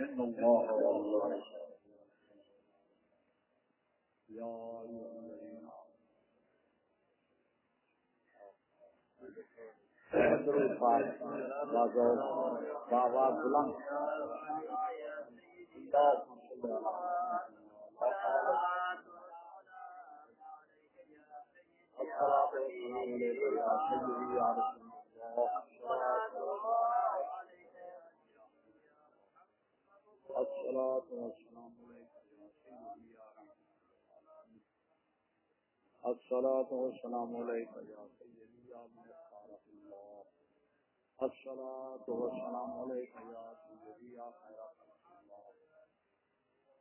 إن الله يا بابا الصلاة والسلام عليك الصلاة والسلام عليك يا سيدي يا الله الصلاة والسلام عليك يا سيدي يا خير الله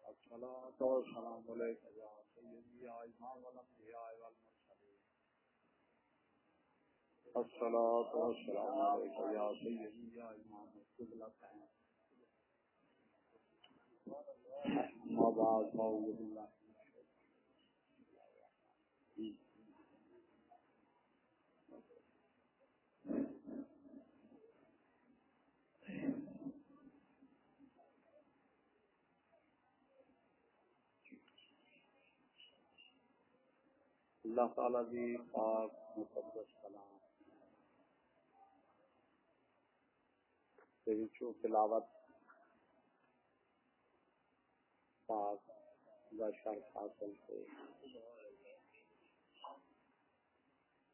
الصلاة والسلام عليك يا سيدي يا إمام الأنبياء والمرسلين الصلاة والسلام عليك يا سيدي. يا إمام ما بعد فأعوذ بالله. اللہ تعالی دی پاک، مقدس تلاوت پاک دا شرف حاصل سے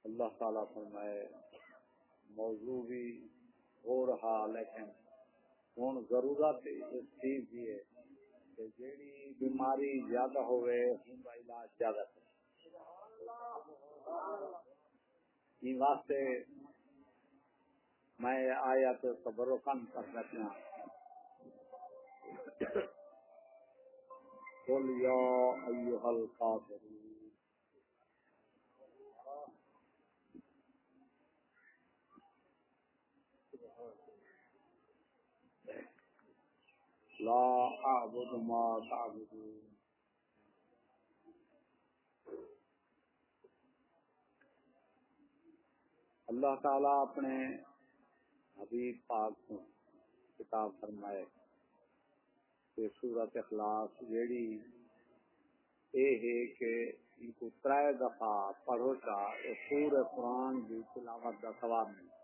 اللہ تعالی فرمائے موضوع بھی ہو رہا لیکن ہوں ضرورت اس چیز کی ہے کہ جیڑی بیماری زیادہ ہوئے ان کا علاج زیادہ۔ کرے واسطے میں آیا تو صبر و کم کر سکتے قل یا ایوہ القافرون لا اعبد ما تعبدون۔ اللہ تعالی اپنے حبیب پاک کو کتاب فرمائے کہ سورت اخلاص جیڑی اے ہے کہ ان کو ترائے دفعہ پڑھو چا پورے قرآن کی تلاوت کا ثواب ملے۔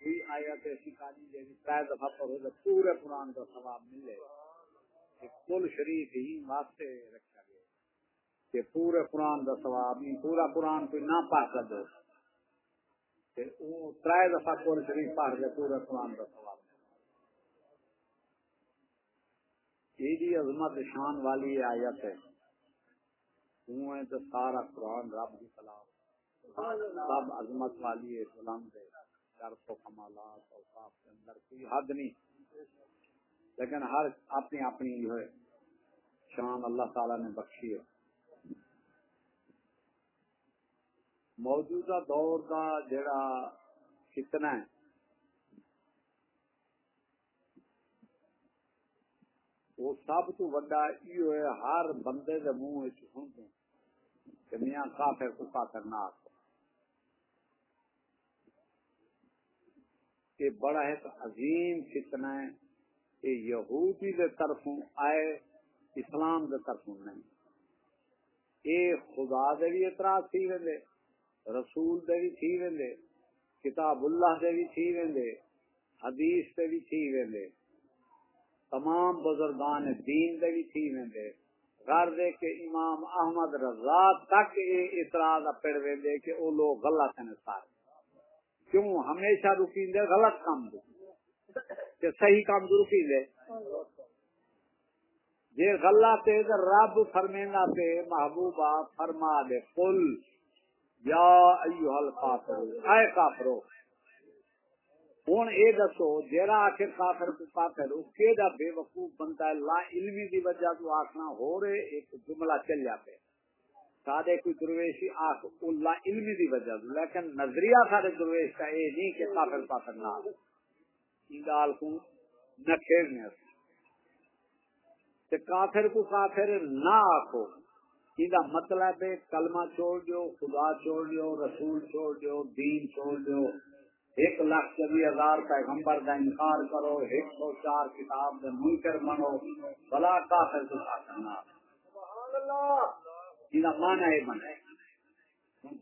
کوئی آیت ایسی کاری جیڑی ترائے دفعہ پڑھو تو پورے قرآن کا ثواب ملے۔ کہ کل شریف ہی واسطے رکھا گیا کہ پورے قرآن کا ثواب نہیں، پورا قرآن کوئی نہ پڑھ سکے ترائے دفعہ قرآن شریف پڑھ کے پورے قرآن کا سوال یہ عظمت شان والی آیت ہے۔ تو سارا قرآن رب کی سلام سب عظمت والی ہے، بلند ہے۔ شرف و کمالات اور صاف کے اندر کوئی حد نہیں۔ لیکن ہر اپنی اپنی جو ہے، شان اللہ تعالی نے بخشی ہے۔ موجودہ دور کا جڑا کتنا ہے؟ وہ سب تو بڑا یہ ہے، ہر بندے دے منہ وچ سنتے کہ میاں کافر کو کافر نہ آکو یہ بڑا ہے عظیم کتنا ہے۔ یہ یہودی دے طرفوں آئے، اسلام دے طرفوں نہیں۔ یہ خدا دے بھی اعتراض تھی ویلے رسول دے بھی تھی ویندے، کتاب اللہ دے بھی تھی ویندے، حدیث دے بھی تھی ویندے، تمام بزرگان دین دے بھی تھی ویندے۔ غر دے کہ امام احمد رضا تک یہ اعتراض پڑ ویندے کہ او لوگ غلط ہیں سارے۔ کیوں؟ ہمیشہ رکی دے غلط کام دے۔ کہ صحیح کام دے رکی دے۔ جے غلط ہے رب فرمینا پہ محبوبہ فرما دے، قل۔ یا ایوہ القافر اے کافرو ہوں یہ دسو جہاں آخر کافر کو کافر اس کے دا بے وقوف بنتا ہے، لا علمی دی وجہ تو آخنا ہو رہے، ایک جملہ چل جاتے سارے کوئی درویشی آخ لا علمی دی وجہ تو، لیکن نظریہ سارے درویش کا یہ نہیں کہ کافر کافر نہ گال کو نہ کھیلنے کافر کو کافر نہ آخو یہ مطلب ہے کلمہ چھوڑ دو خدا چھوڑ دو رسول چھوڑ دو دین چھوڑ دو ایک لاکھ چوبیس ہزار پیغمبر کا انکار کرو، ایک سو چار کتاب کا منکر بنو، بلا کافر کرنا یہ مانا ہے بنے۔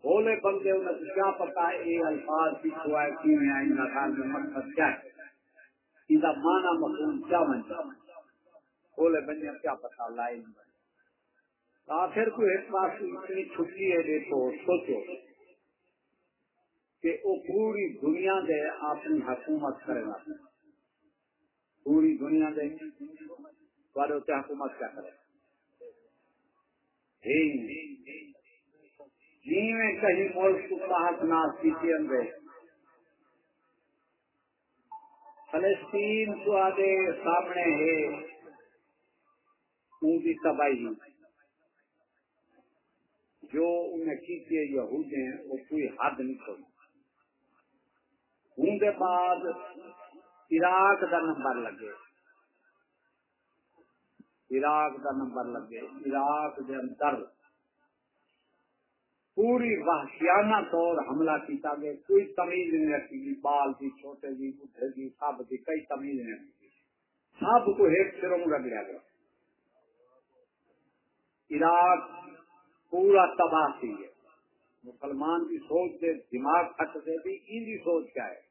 بولے بندے انہیں کیا پتا ہے یہ الفاظ کی ہوا کیوں ہے ان مقصد کیا ہے۔ ان کا مانا مقصود کیا بن جائے؟ بولے بندے کیا پتا لائن کافر کو ایک بات اتنی چھٹی ہے جی دیکھو سوچو کہ وہ پوری دنیا دے اپنی حکومت کرے گا۔ پوری دنیا دے والے حکومت کیا کرے جی۔, جی۔ میں کہیں ملک کو باہر ناز اندر فلسطین آدھے سامنے ہے۔ ان کی تباہی۔ جو انہیں کی یہود ہیں، وہ کوئی حد نہیں چھوڑی ان کے بعد عراق کا نمبر لگے۔ عراق کا نمبر لگے۔ عراق کے اندر پوری وحشیانہ طور حملہ کیتا گیا۔ کوئی تمیز نہیں رکھی گی بال کی چھوٹے جی بڈھے جی سب کی کئی تمیز نہیں رکھی سب کو ایک سروں رگڑیا گیا۔ عراق پورا تباہ سی ہے۔ مسلمان کی سوچ سے دماغ پھٹ سے بھی ان کی سوچ کیا ہے۔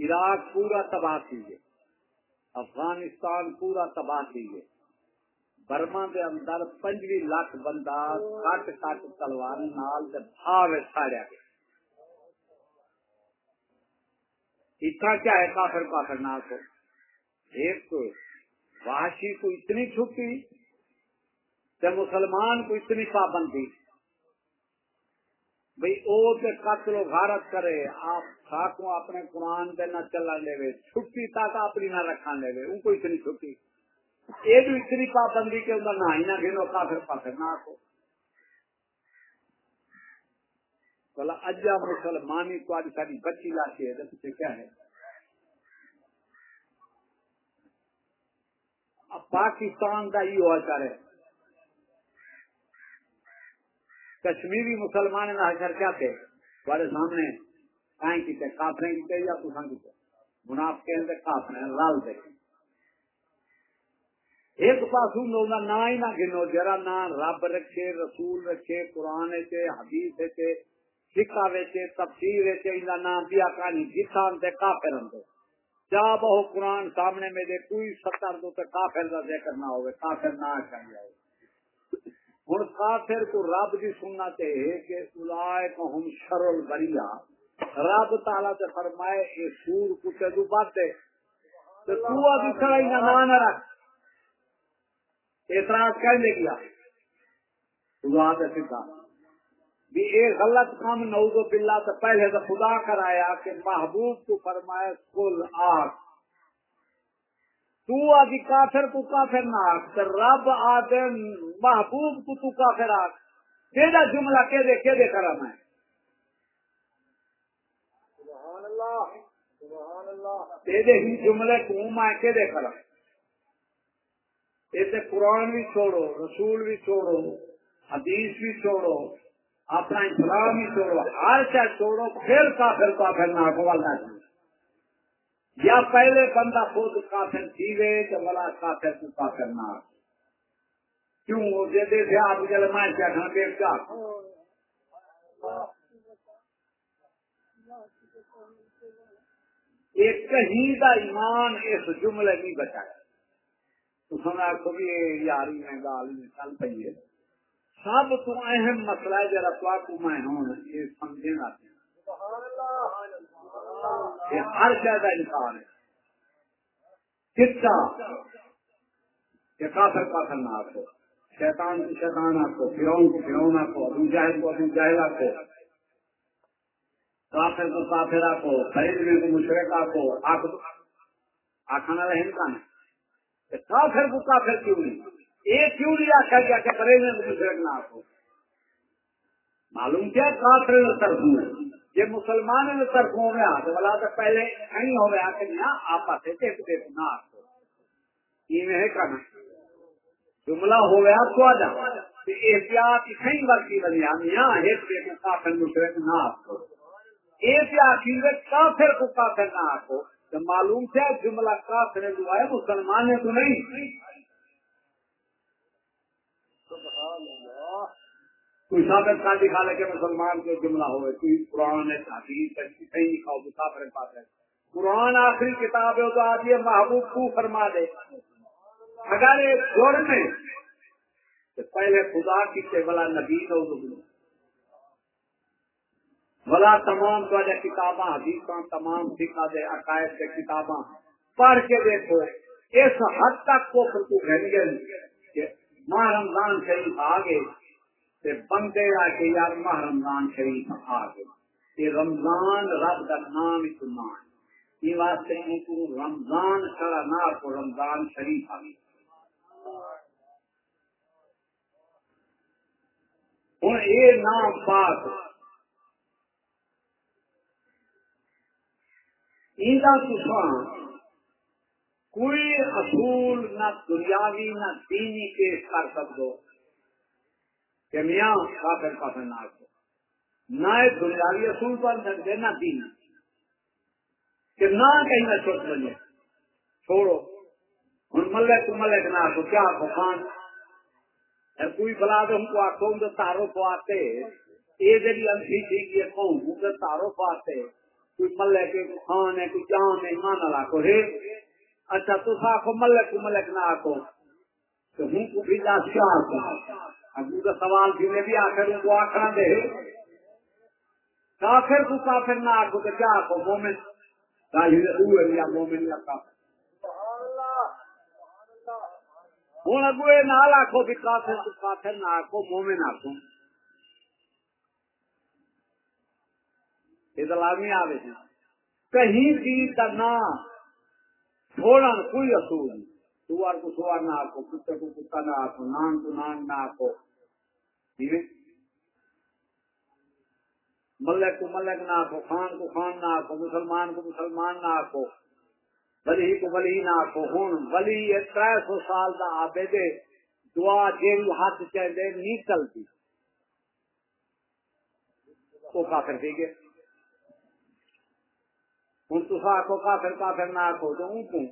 عراق پورا تباہ سی ہے۔ افغانستان پورا تباہ سی ہے۔ برما دے اندر پنجوی لاکھ بندہ کٹ کٹ تلوار نال بھاو ساڑیا گیا۔ اتنا کیا ہے کافر کافر نال کو؟ ایک تو واشی کو اتنی چھپی تے مسلمان کو اتنی پابندی بھئی او تے قتل و غارت کرے، آپ ساکوں اپنے قرآن دے نہ چلا لے وے چھٹی تک اپنی نہ رکھا لے وے ان کو اتنی چھٹی۔ یہ بھی اتنی پابندی کے اندر نہ ہی نہ گنو کافر پافر نہ کو بلا اجا مسلمانی تو آج ساری بچی لاتی ہے تو کیا ہے؟ اب پاکستان کا یہ ہوا چاہ رہے کشمیری مسلمان نہ کیا تھے سامنے کائیں کی تھے کافریں کی تھے یا تسان کی تھے مناف کے اندر لال دے۔ ایک نہ ہی نہ گنو، جرا نہ رب رکھے، رسول رکھے، قرآن سے حدیث سے سکھا ویچے تفسیر ویچے نام دیا کہانی جسان سے کافر اندر جا بہو قرآن سامنے میں دے کوئی ستر دو کافر کا ذکر نہ ہوئے، کافر نہ چاہیے ہوں کافر کو رب کی سننا چاہیے کہ ہم شرل بریا رب تالا فرمائے یہ سور کتے تو باتے تو ابھی ہی نہ نہ رکھ اعتراض کر لے گیا۔ خدا سیدھا بھی ایک غلط کام نعوذ باللہ پہلے تو خدا کرایا کہ محبوب کو فرمائے کل آگ تو آدھی کافر کو کافر نہ آگ رب آدھے محبوب کو تو کافر آگ تیرا جملہ کہ دے کہ دے کرا میں تیرے ہی جملے کو میں کہ دے کرا اسے قرآن بھی چھوڑو رسول بھی چھوڑو حدیث بھی چھوڑو اپنا اسلام بھی چھوڑو ہر شاید چھوڑو پھر کافر کافر نہ والنا چاہیے یا پہلے بندہ خود کافر جیوے تو بلا کافر کو کافر نہ کیوں وہ دے دے تھے آپ جل میں کیا کھانا دیکھ کیا ایک کہیں کا ایمان اس جملے نہیں بچایا تو سنا کبھی یاری میں گال میں چل پی ہے۔ سب تو اہم مسئلہ ہے جرا تو میں ہوں، یہ سمجھے نہ۔ سبحان اللہ۔ یہ ہر شہر کا انسان ہے۔ کتا کہ کافر کافر نہ آکو شیطان کو شیطان آکو فرون کو فرون آکو ابو جاہل کو ابو جاہل آکو کافر کو کافر آکو خریدنے کو مشرق آکو آخانا رہن کا نہیں کافر کو کافر کیوں نہیں؟ ایک کیوں نہیں آخر کیا کہ خریدنے کو مشرق نہ آکو معلوم کیا کافر طرف میں یہ مسلمان نے طرف ہو گیا ہاں تو بلا تو پہلے نہیں ہو گیا کہ نہ آپس ہے نہ آکو یہ ہے کرنا جملہ ہو گیا تو آجا احتیاط کئی وقتی بنی ہاں آمی ایک بے کافر مشرک نہ آکو۔ احتیاط کافر کو کافر نہ آکو۔ تو معلوم تھا جملہ کافر جو ہے، مسلمان ہے تو نہیں۔ کوئی ثابت کا دکھا لے کہ مسلمان کو جملہ ہوئے، کوئی قرآن ہے حدیث کہیں لکھا ہو کافر پاس ہے قرآن آخری کتاب ہے تو آپ یہ محبوب کو فرما دے۔ اگر ایک دور میں تو پہلے خدا کی سے بلا نبی ہو بلا تمام تو کتاباں حدیث تمام سکھا دے، عقائد سے کتاباں۔ پڑھ کے دیکھو، اس حد تک کو کو گھر گئے ماہ رمضان شریف آگے۔ تے بندے آ کے یار ماہ رمضان شریف آگے یہ رمضان رب کا نام اتمان یہ واسطے ہیں تو رمضان کھڑا نہ کو رمضان شریف آگے ہوں یہ نام پاک۔ کوئی اصول نہ دنیاوی نہ دینی پیش کر سکو کہ میاں کافر کافر نہ کو نہ دنیاوی اصول پر سکتے نہ دین کہ نہ کہیں نہ چھوٹ بنے چھوڑو۔ ہوں ملک ملک نہ کو کیا کو خان؟ کوئی بلا تو ہم کو آخو تو تارو کو آتے۔ یہ جی انسی تھی کہ قوم تو تارو کو آتے۔ کوئی ملے کے خان ہے کوئی جان ہے مان لا کو ہے؟ اچھا تو آخو ملک کو ملک نہ آخو تو ہم کو بھی جا کیا ابو کا سوال بھی بھی آخر ان کو دے۔ کافر کو کافر نہ آخو تو کیا آخو مومن؟ مومن یا کافر۔ ہوں اگو یہ نہ آخو بھی کافر کافر نہ آخو مومن آخو۔ یہ دلامی ہیں کہیں کا چھوڑا کوئی اصول۔ نہیں سوار کو سوار نہ آخو کتے کو کتا نہ آخو نان کو نان نہ آخو۔ ملک کو ملک نہ آخو خان کو خان نہ آخو مسلمان کو مسلمان نہ آخو ولی کو ولی نہ کو ہوں ولی تر سو سال کا آبے دے دعا جیل ہاتھ چاہتے نہیں چلتی۔ وہ کافر ٹھیک ہے ہوں تو آخو کافر کافر نہ آخو تو ہوں تو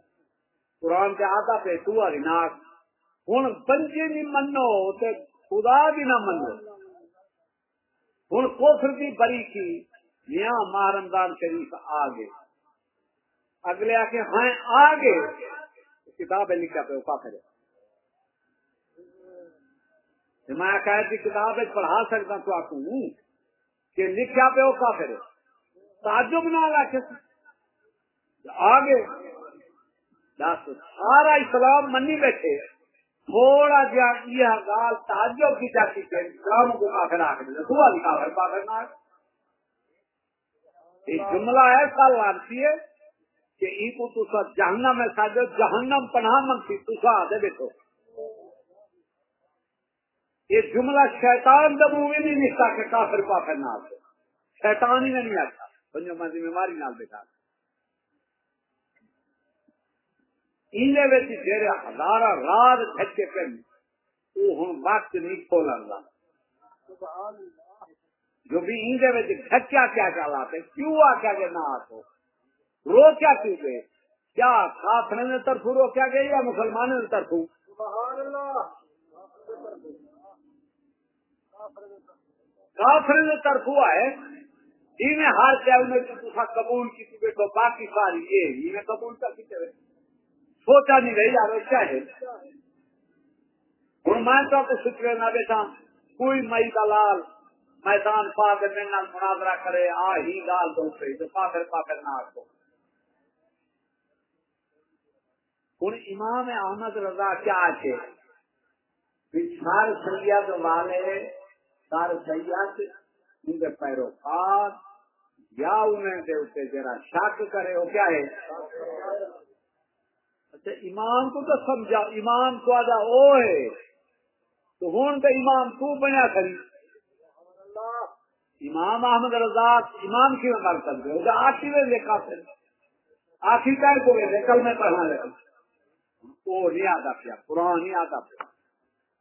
قرآن کے آدھا پہ تو ہری نہ ہوں بنجے نہیں منو تو خدا بھی نہ منو ہوں کوفر بھی بری کی میاں ماہ شریف آ گئے اگلے آ کے ہاں آگے کتاب ہے لکھا پہ کافر ہے میں قائد کی کتاب پڑھا سکتا تو آپ کہ لکھا پہ وہ کافر ہے تعجب نہ رکھے آگے۔ دس، سارا اسلام منی بیٹھے۔ تھوڑا جا یہ گال تعجب کی جاتی ہے، اسلام کو کافر آ کے دعا کافر کافر نہ ایک جملہ ایسا لانتی ہے کہ ای کو تسا جہنم ہے ساجو جہنم پناہ منگتی تسا آدھے بیٹھو یہ جملہ شیطان دا منہ نہیں نکتا کہ کافر کافر نال شیطان ہی نہیں آتا سمجھو میں ذمہ داری نال بیٹھا۔ اینے وچ جڑے ہزار رات دھکے پن وہ ہن وقت نہیں کھولن کھولندا جو بھی ایندے وچ دھکیا کیا چلاتے کیوں آ کیا کہ نہ آتو رو کیا کیوں گئے؟ کیا کافر نے طرف رو کیا گئے یا مسلمانوں نے طرف کافر نے طرف ہوا ہے۔ انہیں ہار کیا انہیں تو قبول کی تھی بیٹھو، باقی ساری یہ انہیں قبول کر کی سوچا نہیں رہی یار کیا ہے۔ ہوں، میں شکر نہ بیٹھا۔ کوئی مئی دلال میدان پا کے مناظرہ کرے، آ ہی گال دو پہ تو پاکر پاکر نہ آ ہوں، امام احمد رضا کیا آتے سر سید والے سر سید ان کے پیروکار، یا انہیں دے اسے شک کرے، وہ کیا ہے؟ اچھا امام کو تو سمجھا امام کو آدھا او ہے۔ تو ہوں تو امام تو بنیا کری۔ امام احمد رضا امام کی کیوں کر سکتے ہو آخری لکھا پھر آخری کو کل میں پڑھا لگا وہ نہیں آتا پیا، قرآن نہیں آتا پیا۔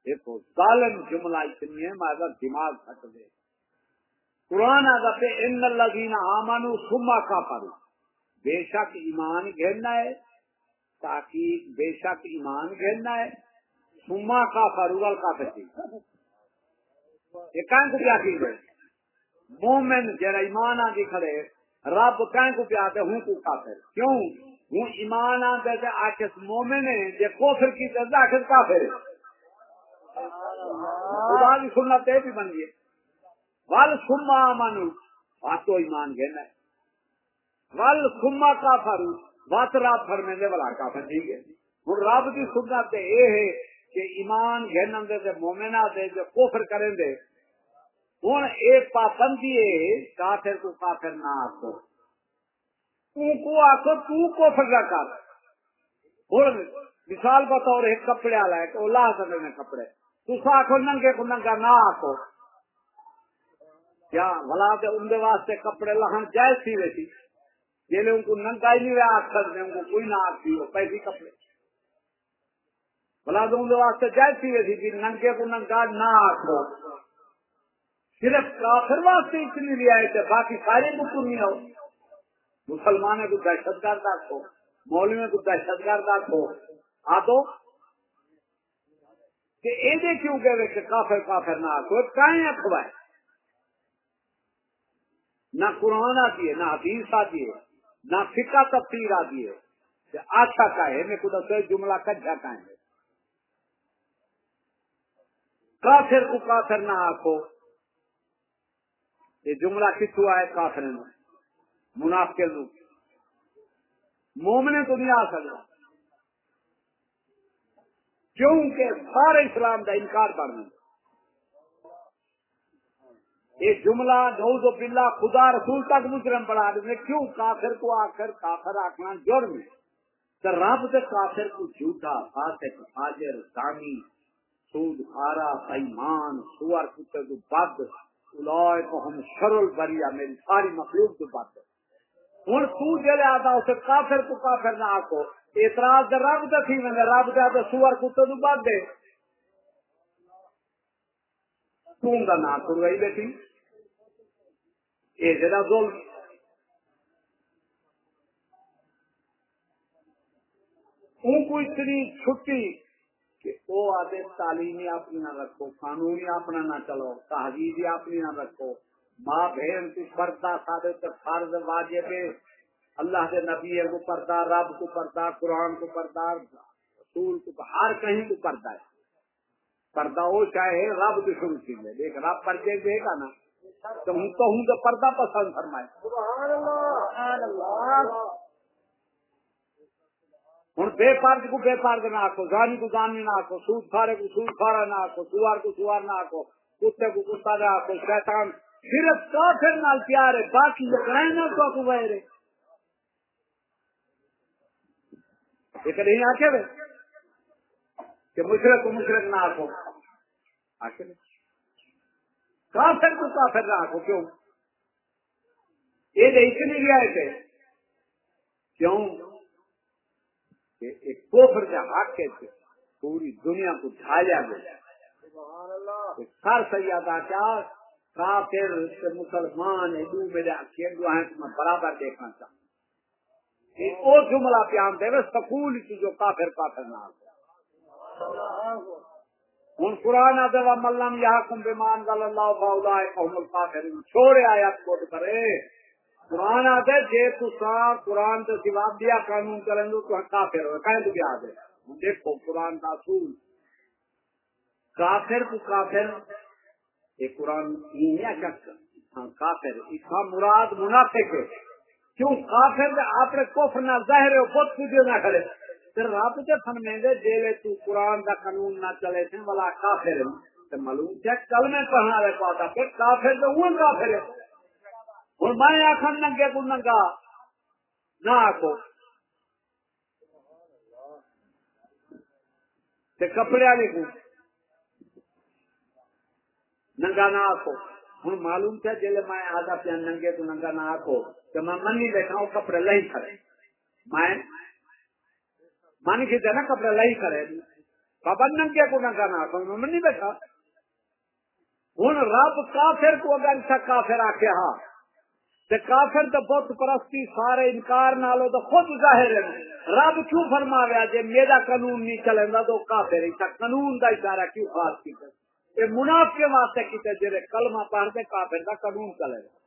دیکھو، ظالم جملہ اتنی ہے میں دماغ پھٹ دے قرآن آگے ان الذین آمنوا ثم کفروا۔ بے شک ایمان گھرنا ہے۔ تاکہ بے شک ایمان گھرنا ہے۔ ثم کفروا کافر یہ کہیں کو کیا کی مومن جرا ایمان آگے کھڑے رب کہیں کو کیا ہوں کو کافر۔ کیوں؟ ہوں ایمان آتے تھے آخر مومن ہے جے کوفر کی تے آخر کافر ہے خدا کی سنت یہ بھی بن گئی ول سما من تو ایمان گھن ہے۔ ول سما کافر وت رب فرمے والا کافر، ٹھیک ہے؟ ہوں رب کی سنت یہ ہے کہ ایمان گھن دے، تے مومنا دے جو کوفر کریں دے۔ ہوں ایک پابندی ہے، کافر کو کافر نہ آخو کو آخو تو کوفر کا کر۔ ہوں مثال بطور ایک کپڑے والا ہے تو لا سکتے ہیں کپڑے۔ تصا آخو ننگے کو ننگا نہ آخو کیا بلا کے ان واسطے کپڑے لہن جائز تھی ویسی۔ جی ان کو ننگا ہی نہیں آخ سکتے ان کو کوئی نہ آختی ہو پیسی کپڑے بلا تو ان واسطے جائز تھی کہ ننگے کو ننگا نہ آخو صرف کافر واسطے اتنی رعایت ہے، باقی سارے کو نہیں ہو۔ مسلمان کو دہشت گرد آخو مولوی کو دہشت گرد آخو آ تو۔ کہ یہ کیوں کہ کہ کافر کافر نہ آخو کہیں اخوائے نہ قرآن آتی ہے، نہ حدیث آتی ہے۔ نہ فکا تفسیر آتی ہے آچھا کا ہے، میں خود سے جملہ کجا کا ہے کافر کو کافر نہ آخو یہ جملہ کتوں آئے کافر میں منافق لوگ۔ مومنے تو نہیں آ سکتا۔ کیونکہ سارے اسلام کا انکار کرنا یہ جملہ نوز بلا خدا رسول تک مجرم بڑھا دیں کیوں کافر کو آخر کافر آخنا جرم تو رب سے کافر کو جھوٹا، فاسق، فاجر دانی سود، خارا سیمان سور کتے کو بد الائے کو ہم شرل بریا میری ساری مخلوق کو بد۔ ہوں تو جلے آتا اسے کافر کو کافر نہ آکو اعتراض رب تے تھی، میں رب دے تے سور کتے تو بعد دے۔ توں دا نا تو وہی بیٹھی اے جڑا ظلم ان کو اتنی چھٹی کہ وہ آدھے تعلیمی اپنی نہ رکھو قانونی اپنا نہ چلو تہذیبی اپنی نہ رکھو ماں بہن کی پردہ سادے فرض واجب اللہ کے نبی کو پردہ رب کو پردہ قرآن کو پردہ رسول کو ہر کہیں کو پردہ ہے پردہ وہ چاہے رب کی شروع کی ہے دیکھ رب پردے دے گا نا تو ہوں تو ہوں تو پردہ پسند فرمائے۔ ہوں بے پرد کو بے پرد نہ آکو گانی کو گانی نہ آکو سود کھارے کو سود کھارا نہ آکو سوار کو سوار نہ آکو کتے کو کتا نہ آکو شیطان صرف کافر نال پیار ہے باقی نہ تو کو غیر ہے۔ یہ آخے وے کہ مشرق کو مشرق نہ آخو آخر کافر کو کافر آخو کیوں؟ یہ اتنی رعایت ہے۔ کیوں؟ کہ ایک کوفر کے حق کے پوری دنیا کو ڈھالیا گیا۔ سر سیادہ کیا کافر مسلمان ہندو میرے ہندو ہیں میں برابر دیکھنا چاہوں وہ جملہ پیام دے سکول کی جو کافر کافر نہ ہوں قرآن آدھے ملم یا کم بیمان گل اللہ باؤلا قوم کافر چھوڑے آیا کوٹ کرے۔ قرآن آدھے جے تو قرآن تو جواب دیا قانون کریں گے تو کافر ہو کہیں تو کیا دے دیکھو قرآن کا اصول۔ کافر کو کافر۔ یہ قرآن نہیں ہے ہاں، کافر۔ اس کا مراد منافق ہے۔ کیوں؟ کافر اپنے کفر نہ ظاہر ہو خود تجھے نہ کرے۔ پھر رب کے فن میں جیلے تو قرآن دا قانون نہ چلے تھے والا کافر تو معلوم ہے کل میں پڑھنا رہے پاتا پھر کافر تو وہ کافر ہے اور میں آخر ننگے کو ننگا، نہ آکو کپڑے والے کو ننگا نہ آکو ہوں معلوم تھا جی میں آدھا پیا ننگے تو ننگا نہ آکو تو میں منی بیٹھا ہوں، کپڑے لئی کھڑے۔ میں کی کپڑے لئی کھڑے بابا ننگے کو ننگا نہ آخو میں نہیں بیٹھا ہوں رب کافر کو اگر سا کافر آخیا ہاں تے کافر تو بت پرستی سارے انکار نالو تو خود ظاہر ہے رب کیوں فرما رہا جی میرا قانون نہیں چلے گا تو کافر ہے قانون کا اشارہ کیوں خاص کیا یہ مناف کے واسطے کیتے جی کلمہ پڑھتے کافر کا قانون چلے گا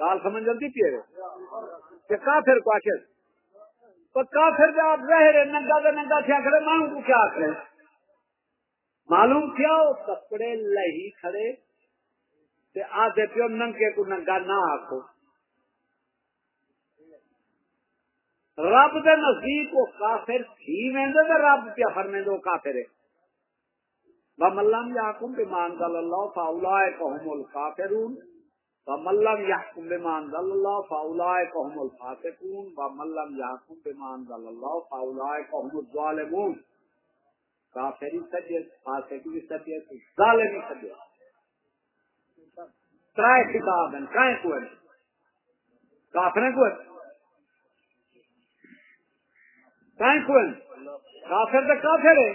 گال سمجھ جلدی پیے کہ کافر کو آخر تو کافر جب آپ رہ رہے، ننگا تو ننگا کیا کرے مانو کو کیا کرے معلوم کیا ہو کپڑے لہی کھڑے؟ تے آدھے پیو ننگے کو ننگا نہ آخو رب دے نزدیک وہ کافر تھی ویندے تے رب پیا فرمیندے وہ کافر ہے۔ وملم یحکم بما انزل اللہ فاولئک هم الکافرون وملم یحکم بما انزل اللہ فاولئک هم الفاسقون. وملم یحکم بما انزل اللہ فاولئک هم الظالمون. کافری سجے فاسقی سجے ظالمی سجے ترائے کتاب ہیں، کائیں کو ہیں؟ کافریں کو ہیں؟ کائیں کو ہیں؟ کافر تو کافر ہے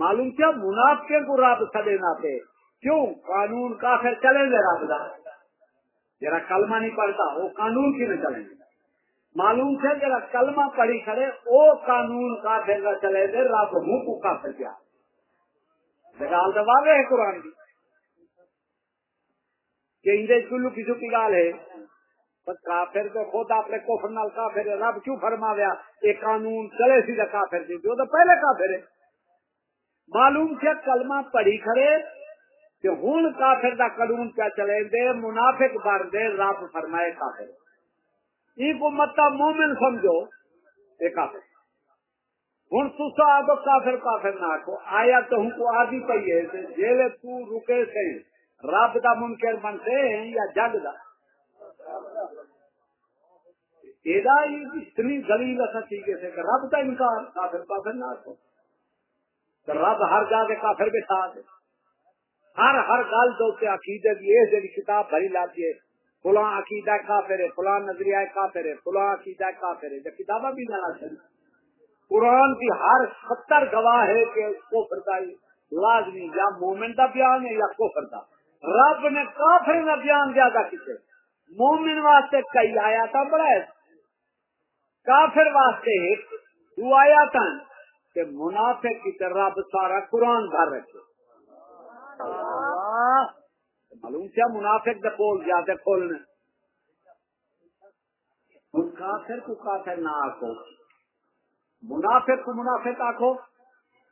معلوم کیا؟ منافقے کو رب سدے نہ پہ کیوں؟ قانون کافر چلیں گے رب کا جرا کلمہ نہیں پڑھتا، وہ قانون کی نہیں چلیں گے۔ معلوم سے جرا کلمہ پڑھی کھڑے، وہ قانون کافر کا چلے گے، رب منہ کو کافر کیا۔ گال تو واضح ہے قرآن کی۔ کہ اندے کلو کسی کی گال ہے کافر تو خود اپنے کوفر نال کافر رب کیوں فرما گیا یہ قانون چلے سی کافر دی جو تو پہلے کافر ہے۔ معلوم سے کلمہ پڑھی کھڑے کہ ہوں کافر دا قانون کیا چلے دے، منافق بار دے، رب فرمائے کافر۔ یہ کو متا مومن سمجھو، یہ کافر۔ ہوں تصا آدھو کافر کافر نہ آخو آیا تو ہوں کو آدھی پی ہے جیلے تو رکے سے رب دا منکر بنتے ہیں یا جگ دا۔ اتنی دلیل ایسا چیز ہے کہ رب کا انکار کافر کافر نہ آخو رب ہر جا کے کافر کے ساتھ ہر ہر گل دو عقیدے کی یہ جی کتاب بھری لاتی ہے، فلاں عقیدہ کافر ہے، فلاں نظریہ کافر ہے، فلاں عقیدہ کافر ہے جب کتابیں بھی نہ چلی قرآن کی ہر ستر گواہ ہے کہ کو فردا لازمی یا مومن کا بیان ہے یا کو فردا رب نے کافر کا بیان زیادہ کسے مومن واسطے کئی آیا تھا بڑا کافر واسطے ایک دو آیا تھا کہ منافق کی طرح رب سارا قرآن بھر رکھے۔ معلوم کیا منافق دے بول جاتے کھولنے؟ ان کافر کو کافر نہ آکو منافق کو منافق آکو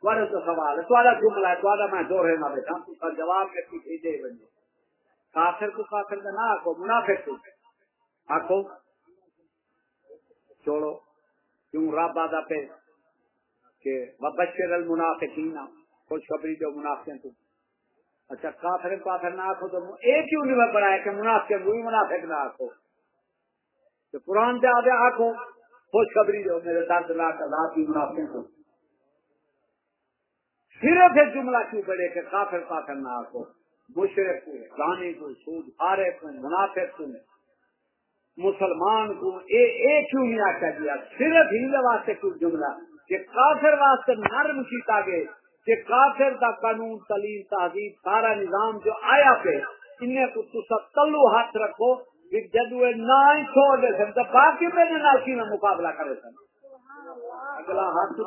تھوڑے تو سوال ہے تھوڑا جملہ ہے تھوڑا میں زور ہے نہ بیٹھا۔ تو جواب کے پیچھے دے بنے کافر کو کافر نہ آکو منافق کو آکو چھوڑو، کیوں رب آدھا پہ کہ بشر المنافقین خوشخبری جو منافق تو۔ اچھا کافر کافر نہ آخو تو ایک کیوں نہیں پڑا ہے کہ منافق، وہی منافق نہ آخو تو قرآن سے آدھے آخو خوشخبری جو میرے درد لا کر رات کی منافق کو صرف ایک جملہ کیوں پڑے کہ کافر کافر نہ آخو مشرق کو گانے کو سود ہارے کو منافق کو مسلمان کو ایک کیوں نہیں آخر دیا جی، صرف ہند واسطے کچھ جملہ کہ کافر واسطے نرم کیتا گئے کہ کافر دا قانون، تعلیم، تہذیب، سارا نظام جو آیا پہ انہیں کو تسا تلو ہاتھ رکھو کہ جدو نہ ہی چھوڑ دے سن، تو باقی میرے نال کی میں مقابلہ کرے سن۔ اگلا ہاتھ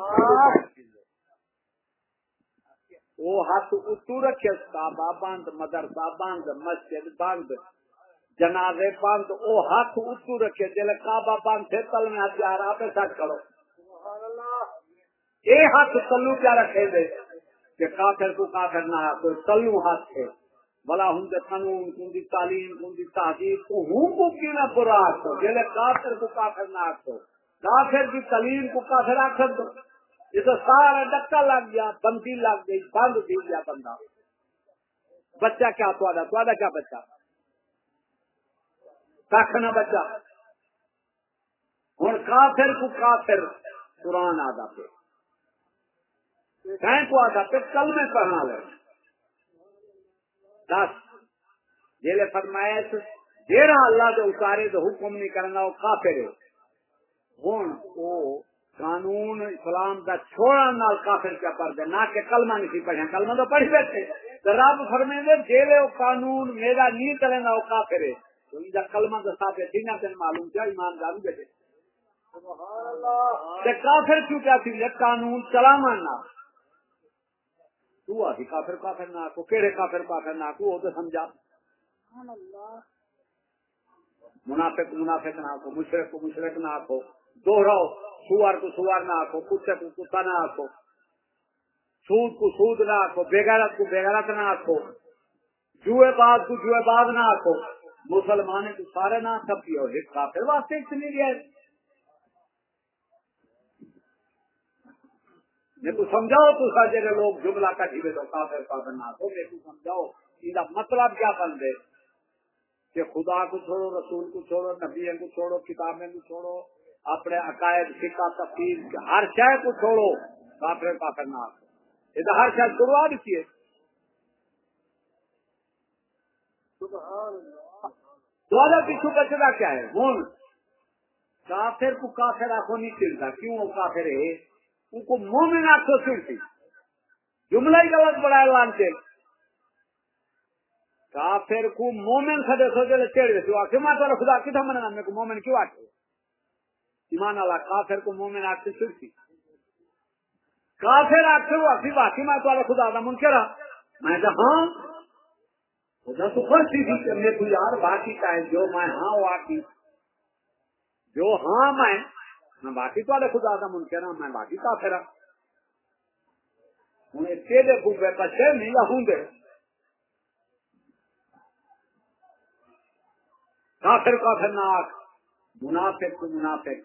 وہ ہاتھ اتو رکھے کعبہ بند مدرسہ بند مسجد بند جنازے بند وہ ہاتھ اتو رکھے، جلے کعبہ بند تھے تل میں ہتھیار آپ سچ کرو یہ ہاتھ تلو کیا رکھے دے؟ کہ کافر کو کافر نہ کوئی تلو ہاتھ ہے بلا ہوں دے قانون کن دی تعلیم کن دی تہذیب کو ہوں کو کی نہ برا آخو جلے کافر کو کافر نہ آخو کافر کی تعلیم کو کافر آخ دو یہ تو سارا ڈکا لگ گیا، بندی لگ گئی، بند دی گیا بندہ۔ بچہ کیا تو کیا بچہ؟ کھ نہ بچہ۔ ہوں کافر کو کافر، قرآن آدھا پہ۔ کو آدھا پہ کل میں پڑھنا لے دس جیلے فرمائے جیرا اللہ جو اتارے تو حکم نہیں کرنا وہ کافر ہے ہوں وہ قانون اسلام کا چھوڑا نال کافر کیا پڑھ دے نہ کہ کلمہ نہیں سی پڑھے کلمہ تو پڑھ بیٹھے تو رب فرمے دے جیلے وہ قانون میرا نہیں چلے نہ وہ کافر ہے تو ان کلمہ تو ساتھ تین دن معلوم کیا ایماندار بیٹھے کافر کیوں کیا تھی قانون چلا ماننا تو آتی کافر کافر نہ کو کہڑے کافر کافر نہ کو وہ تو سمجھا۔ منافق منافق نہ کو مشرق کو مشرق نہ کو دوہراؤ سوار کو سوار نہ آخو کتے کو کتا نہ آخو سود کو سود نہ آخو بےغیرت کو بےغیرت نہ آخو جوئے باز کو جوئے باز نہ آخو مسلمان کو سارے نہ سب کی اور کافر واسطے اتنی لیا میں تو سمجھاؤ تو سارے لوگ جملہ کا جیوے تو کافر کافر نہ آخو میں تو سمجھاؤ۔ ان مطلب کیا بن دے کہ خدا کو چھوڑو، رسول کو چھوڑو نبی کو چھوڑو، کتابیں کو چھوڑو، اپنے عقائد فکا تفصیل ہر شہ کو چھوڑو، کافر کافر نہ یہ تو ہر شاید چھوڑوا دیتی ہے۔ دوارا پیچھو کا چلا کیا ہے؟ کافر کو کافر آخو نہیں چلتا کیوں وہ کافر ہے؟ ان کو مومن آخو چلتی جملہ ہی غلط بڑا لانتے کافر کو مومن کھڑے سو جلے چڑھ دیتے آخر ماں خدا کتنا منع میرے کو مومن کیوں آتے ایمان اللہ کافر کو مومن آتے سرسی کافر آتے وہ اسی باقی میں خدا دا منکر۔ میں کہا ہاں۔ خدا تو خود تھی میں تو یار باقی کا ہے۔ جو میں ہاں وہ آتی۔ جو ہاں میں میں باقی تو خدا دا منکر ہوں میں باقی کافر ہاں۔ ہوں انہیں تیرے بوبے بچے نہیں ہوں گے کافر کافر نہ آخ منافق کو منافق۔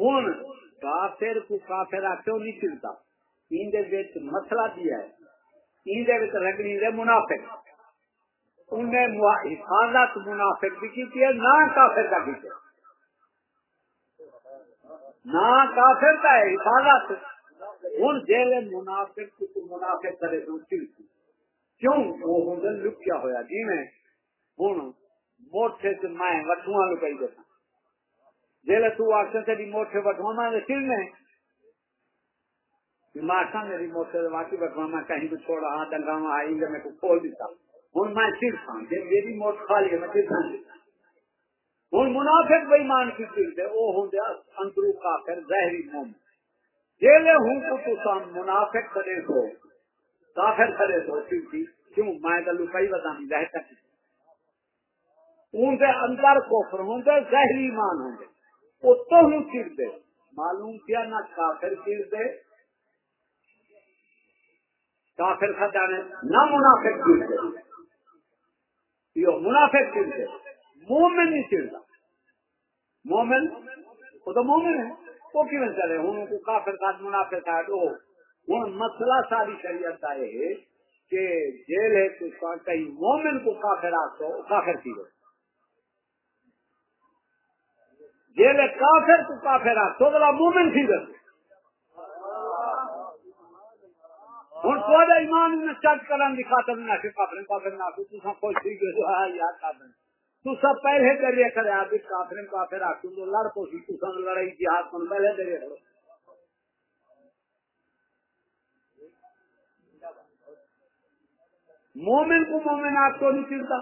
ہوں، کافر کو کافر کیوں نہیں چلتا۔ اندر مسئلہ دیا ہے۔ اندر رگنی دے منافق۔ انہیں حفاظت منافق بھی کی ہے، نہ کافر کا بھی کیا نہ کافر کا ہے حفاظت۔ ہوں جیل منافق کو منافق کرے تو کیوں؟ وہ ہوں لکیا ہوا جی میں، ہوں۔ موٹے سے میں وٹوا لکائی دیتا۔ جیلے تو آخر تیری موٹے بٹوا میں سر میں ماشا میری موٹے واقعی بٹوا میں کہیں بھی چھوڑا ہاں ڈنگا میں آئی میں کو کھول دیتا۔ ہوں، میں سر تھا۔ جب میری موٹ کھا لیا میں سر تھا۔ ہوں منافق بھائی مان کی سر دے وہ ہوں اندرو کافر، زہری موم۔ جیلے ہوں تو سام منافق کرے تو کافر کرے تو سر تھی کیوں؟ میں گلو کئی بتانی رہتا ان کے اندر کوفر ہوں گے زہری مان ہوں گے وہ تو ہوں چڑ دے۔ معلوم کیا نہ کافر چڑ دے، کافر کا جانے، نہ منافق چڑ دے۔ یہ منافق چڑ دے۔ مومن نہیں چڑھتا مومن؟ وہ تو مومن ہے۔ وہ کیوں چلے؟ ہوں کو کافر کا منافق کا تو ہوں مسئلہ ساری شریعت کا ہے کہ جیل ہے تو کہیں مومن کو کافر آ تو کافر کی ہو۔ جیل ہے کافر تو کافر آ تو بلا مومن تھی گل ہوں تو ایمان نے چٹ کرن دی خاطر نہ کافر کافر نہ تو تو کوئی ٹھیک جو ہے یار کافر۔ تو سب پہلے کریے کرے، آپ کافر کافر آ تو لڑ پو سی تو سن لڑائی، جہاد کون پہلے کریے کرو۔ مومن کو مومن، آپ کو نہیں چلتا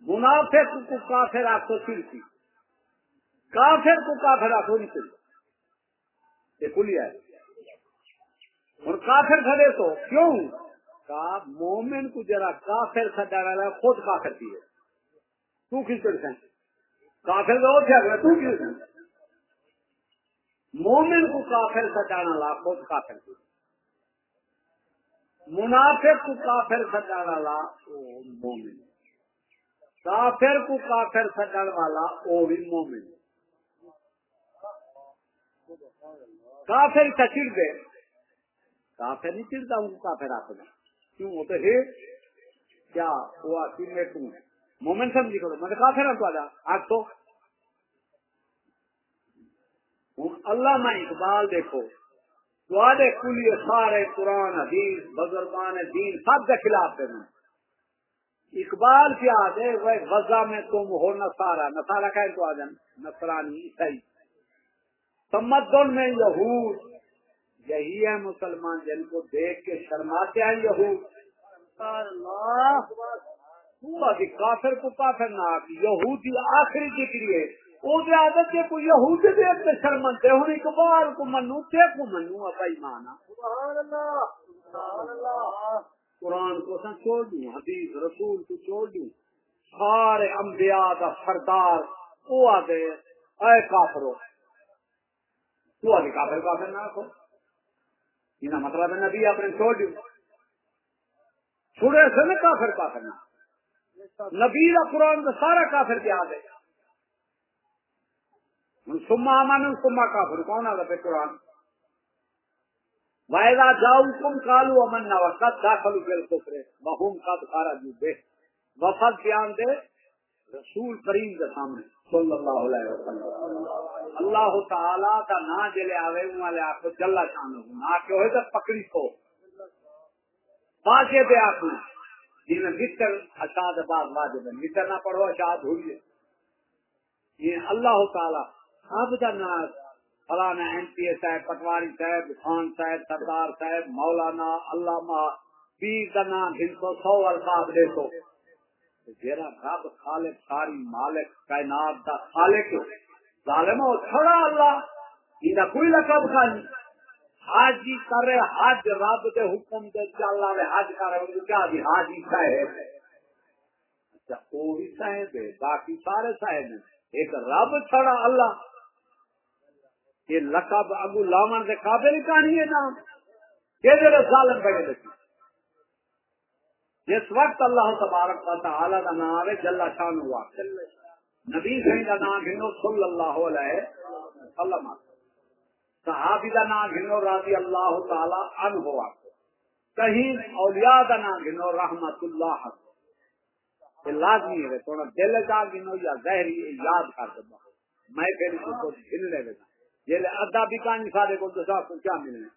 منافق کو کافر، آپ کو چلتی کافر کو کافر، آپ کو نہیں چلتا یہ کھلی ہے۔ اور کافر کھڑے تو کیوں؟ کا مومن کو جرا کافر کھڑا رہا خود کافر کی ہے۔ تو کس طرح سے؟ کافر کا کیا کر تو کس مومن کو کافر سجانا لا، خود کافر کی منافق کو کافر سجانا لا مومن کافر کو کافر سجن والا، وہ بھی مومن کافر کا چڑ دے۔ کافر نہیں چڑھتا ہوں کافر آپ نے کیوں وہ تو ہے کیا وہ آتی میں تم مومن سمجھی کرو، میں کافر ہوں تو آج تو۔ اللہ میں اقبال دیکھو تو کلیے سارے قرآن، حدیث، بزرگان دین سب کے خلاف دینا اقبال کیا دے وہ غزہ میں تم ہو نسارا نسارا کہ تو آ جان نسرانی عیسائی۔ تمدن میں یہود یہی ہے مسلمان جن کو دیکھ کے شرماتے ہیں یہود۔ کافر کو کافر نہ یہودی آخری ذکری ہے وہ عادت ہے کوئی یہود دیکھ کے شرمندے ہوں اقبال کو منو تے کو منو؟ اب ایمانا قرآن کو سن چھوڑ دوں حدیث رسول کو چھوڑ دوں سارے انبیاء کا سردار وہ آتے اے کافرو تو آگے کافر کافر نہ رکھو یہ مطلب ہے نبی اپنے چھوڑ دوں چھوڑے سے نا کافر کافر نہ۔ نبی کا قرآن کا سارا کافر کیا دے ہوں سما من سما کافر۔ کون آ گئے قرآن؟ وائدا جاؤ کم کالو امن نہ وقت داخل کر کفرے بہوم کا دکھارا جو بے وفد بیان دے رسول کریم کے سامنے۔ صلی اللہ علیہ وسلم۔ اللہ تعالی کا نا جلے آوے والے آخو، جلا شان نہ کہ ہوئے تو پکڑی کو باجے بے آخو جن متر اشاد بعد واجب ہے۔ متر نہ پڑھو اشاد ہوئیے یہ اللہ تعالی اب کا ناز فلانا ایم پی اے صاحب، پٹواری صاحب، خان صاحب، سردار صاحب، مولانا، علامہ، پیر کا نام جن کو سو الفاظ دے تو۔ جیرا رب خالق ساری مالک کائنات دا خالق ظالم ہو چھڑا اللہ، یہ کوئی لقب نہیں حج جی کر رہے حج رب دے حکم دے چل رہے حج کر رہے کیا جی حاجی صاحب؟ اچھا وہ بھی صاحب ہے، باقی سارے صاحب ہیں۔ ایک رب چھڑا اللہ۔ یہ لقب ابو لامن کے قابل کہانی ہے نام کہ ظالم بڑے لگی جس وقت اللہ تبارک کا تعالی کا نام ہے جلا شان ہوا، نبی صحیح کا نام گنو صلی اللہ علیہ وسلم صحابی کا نام گنو راضی اللہ تعالی عنہ ہوا کہیں اولیاء کا نام گنو رحمت اللہ لازمی ہے تھوڑا دل کا گنو یا ظہری یاد کر دوں میں پھر اس کو گن لے گا یہ ادا بھی کہانی سارے کو تو کو کیا ملنا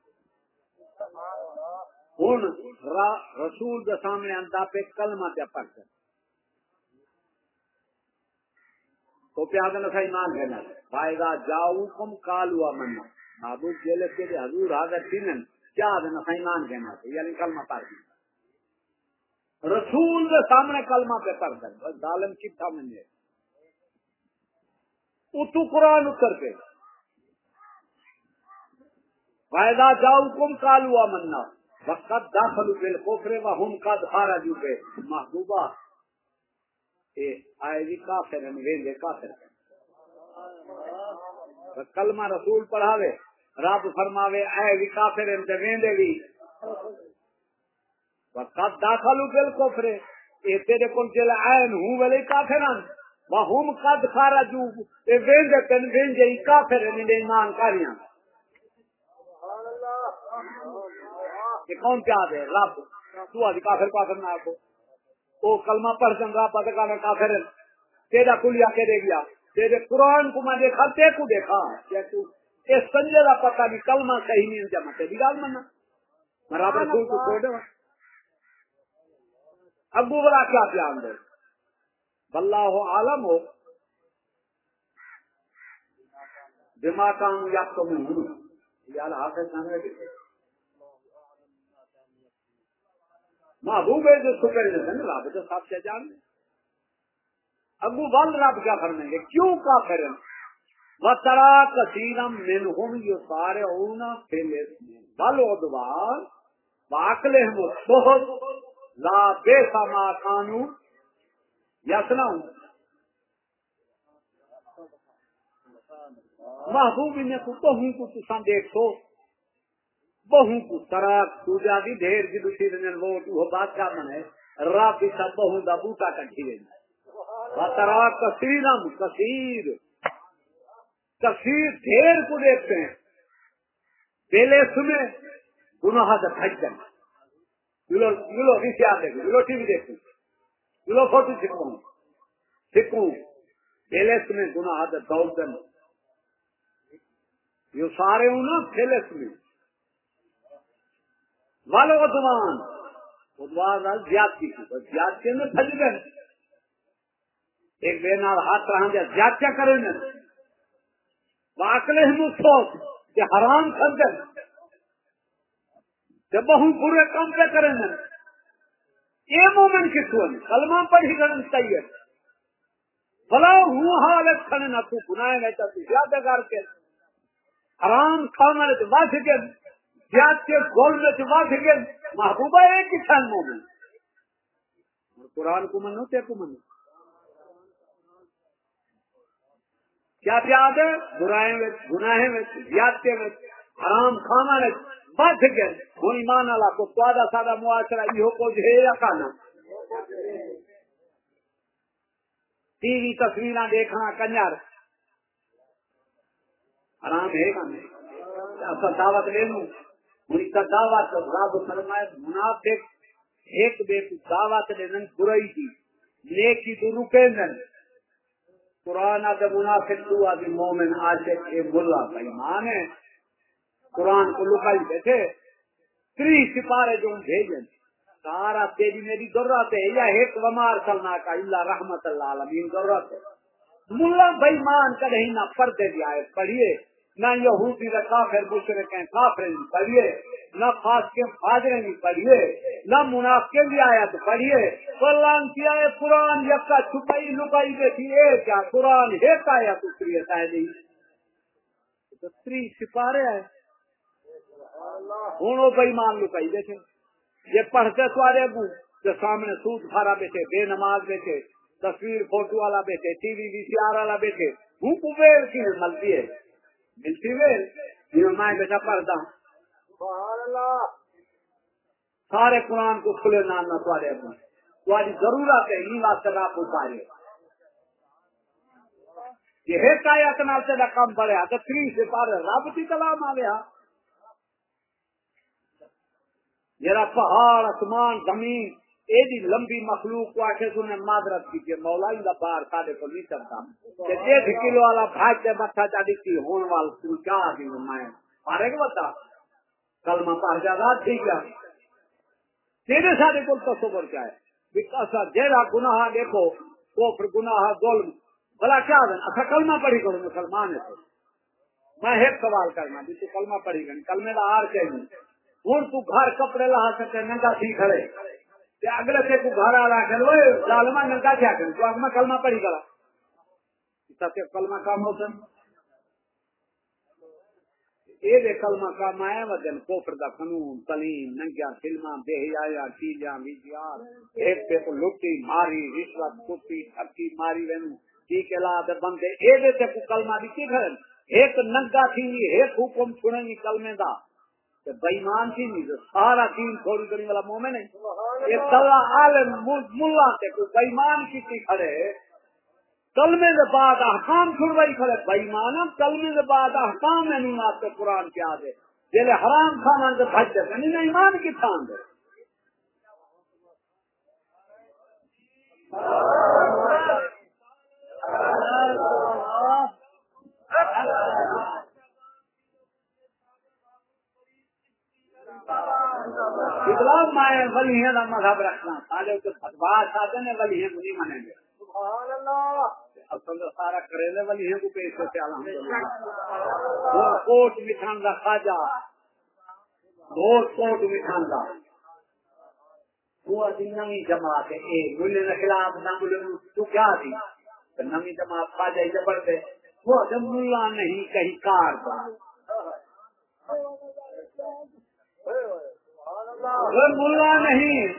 ہوں رسول کے سامنے ادا پہ کلمہ پہ پڑھ کر۔ تو پیا دن ایمان کہنا بھائی گا جاؤ کم کالوا منا بابو جیلے کے حضور حاضر تین کیا دن ایمان کہنا یعنی کلمہ پڑھ دیا رسول کے سامنے کلمہ پہ پڑھ کر۔ ظالم کی تھا مجھے تو قرآن اتر کے فائدہ جاؤ کم کالوا منا وقت داخل بل کوفرے و ہم کا دھارا جو پہ محبوبہ، اے آئے بھی کافر ہیں ویندے کافر ہیں. کلمہ رسول پڑھاوے، رب فرماوے آئے بھی کافر ہیں تے ویندے بھی. وقت داخل بل کوفرے اے تیرے کول چل آئے ہوں ولے کافر ہیں. وہم قد خرجوا، اے ویندے تن، ویندے کافر ہیں ایمان کاریاں. کہ کون کیا دے؟ رب۔ تو آدھی کافر کافر نہ آکو۔ وہ کلمہ پڑھ کر رب پتہ کا کافر۔ تیرا کلیا کے دے گیا؟ تیرے قرآن کو میں دیکھا تے کو دیکھا۔ کہ تو اس سنجے کا پتہ بھی کلمہ صحیح نہیں جمع تیری گال منا میں رب رسول کو چھوڑ دوں۔ ابو بڑا کیا بیان دے؟ واللہ عالم ہو۔ دماغ کا یا تو میں ہوں یا حافظ سامنے محبوب ہے جو شکر رب تو سب سے جان ابو بل رب کیا فرمائیں گے؟ کیوں کا کریں وطرا کثیرم من ہم یو سارے اونا پھیلے بل ادوار باقلے ہم لا بے سما کانو یسنا محبوب نے تو ہوں کو تسان دیکھو۔ بہو کو تراک سوجا دی ڈھیر جی دوسری دن وہ بات وہ بادشاہ بنے، رب سب بہو دا بوٹا کٹھی گئی۔ تراک کثیر کثیرم کثیر۔ کثیر ڈھیر کو دیکھتے ہیں۔ پہلے سنے گناہ سے پھٹ جائیں گلو نیچے آتے گلو ٹی وی دیکھوں گلو فوٹو سکھوں سکھوں پہلے سنے گناہ سے دوڑ دیں یہ سارے ہوں نا پہلے سنے والدمان زیادتی زیادتی میں پھج گئے. ایک بے نال ہاتھ زیادتیا کرے نا ہم کہ حرام کر برے کام پہ کریں نا یہ مومنٹ کس کو کلمہ پڑھی کرنا چاہیے. بلا ہوں حالت کھڑے نہ تو گناہ گئے زیادہ کر کے. حرام کھانا تو بس کے. زیاد کے گول میں تو بس محبوبہ ایک کسان مومن۔ قرآن کو منو تے کو منو۔ کیا پیاد ہے؟ برائے میں گناہ میں زیادتے میں، حرام کھانا میں۔ بس کے ہوں ایمان اللہ کو سادہ سادہ معاشرہ یہ کو ہے یا کھانا ٹی وی تصویر دیکھنا کنجر۔ آرام ہے کا دعوت لے لوں؟ ان کا دعوت رب فرمائے، منافق ایک بے کو دعوت لینا برائی کی نیکی تو رکے نن۔ قرآن آدھے منافق تو آدھے مومن عاشق اے ملا بھائی مان ہے۔ قرآن کو لکائی بیٹھے تری سپارے جو بھیجیں سارا تیری میری ضرورت ہے، یا ایک ومار چلنا کا اللہ رحمت اللہ عالمین ضرورت ہے۔ ملا بھائی مان کر ہی نہ پردے بھی آئے، پڑھیے۔ نہ یہودی کا کافر دوسرے کے کافر بھی پڑھیے۔ نہ خاص کے فاجرے بھی پڑھیے۔ نہ منافقے بھی آیا تو پڑھیے۔ کلان کیا ہے قرآن یکا چھپائی، لکائی بیٹھی، اے کیا قرآن ایک آیا دوسری ہے نہیں۔ تری سپارے ہے ہوں بھائی مان لکائی بیٹھے۔ یہ پڑھتے سوارے ابو جو سامنے سوٹ بھارا بیٹھے، بے نماز بیٹھے، تصویر، فوٹو والا بیٹھے، ٹی وی وی سی آر والا بیٹھے۔ ہوں کو کی ملتی ہے۔ ملتی ویل یہ میں بیٹا پڑھتا ہوں سارے قرآن کو کھلے نام نہ ابو تاری ضرورت ہے یہ واسطے آپ اتارے یہ ہے کایا کنال سے کم تو تھری سے پارے رب کی کلام آ گیا میرا پہاڑ آسمان زمین ایڈی لمبی مخلوق کو آخر سننے معذرت کی کہ مولا ہی بار سارے کو نہیں چلتا کہ ڈیڑھ کلو والا بھاگ کے متھا چاڑی کی ہون وال تو کیا آدھی میں؟ پارے گا بتا کل میں پار جا ٹھیک ہے۔ تیرے سارے کو تصور کیا ہے۔ بکاس جیرا گناہ دیکھو تو پھر گناہ، ظلم۔ بلا کیا دیں اچھا کلمہ پڑھی کرو، مسلمان ہے میں ایک سوال کرنا بھی تو کلمہ پڑھی گئی کلمے کا ہار چاہیے ہوں تو گھر کپڑے لا سکتے ننگا سی کھڑے۔ اگلے سے کو گھر آ کر لالما ننگا کیا کرے تو میں کلمہ پڑھی کرا کلمہ کام ہوتا یہ کلمہ کام آیا وجن کوفر دا قانون تلیم ننگیا فلما بے حیا چیزاں ویجیار ایک پہ کو لٹی ماری، رشوت کٹی ٹھکی ماری وین کی کے دے بندے، اے دے تے کو کلمہ دی کی کرن ایک ننگا تھی، ایک حکم سنیں کلمے دا۔ بےمان تھی نہیں سارا تین تھوڑی کرنے والا مومن ہے۔ یہ سلا عالم ملا سے بےمان کی تھی کھڑے۔ کلمے کے بعد احکام چھڑوائی کھڑے۔ بےمان کلمے کے بعد احکام میں نہیں آپ کے قرآن کے آگے۔ جیلے حرام کھانا کے بھج جائے نہیں ایمان کی تھان دے اسلام مائے ولی ہیں کا مذہب رکھنا۔ سارے تو آتے ہیں، ولی ہیں نہیں مانیں گے۔ سبحان اللہ۔ اصل سارا ولی ہیں کو پیش ہوتے الحمدللہ۔ کوٹ مٹھان کوٹ مٹھان وہ نمی جماعت ہے، اے ملے خلاف نہ ملے تو کیا نمی جماعت خواجہ جبر دے۔ وہ ملا نہیں، کہیں کار کا ملا نہیں۔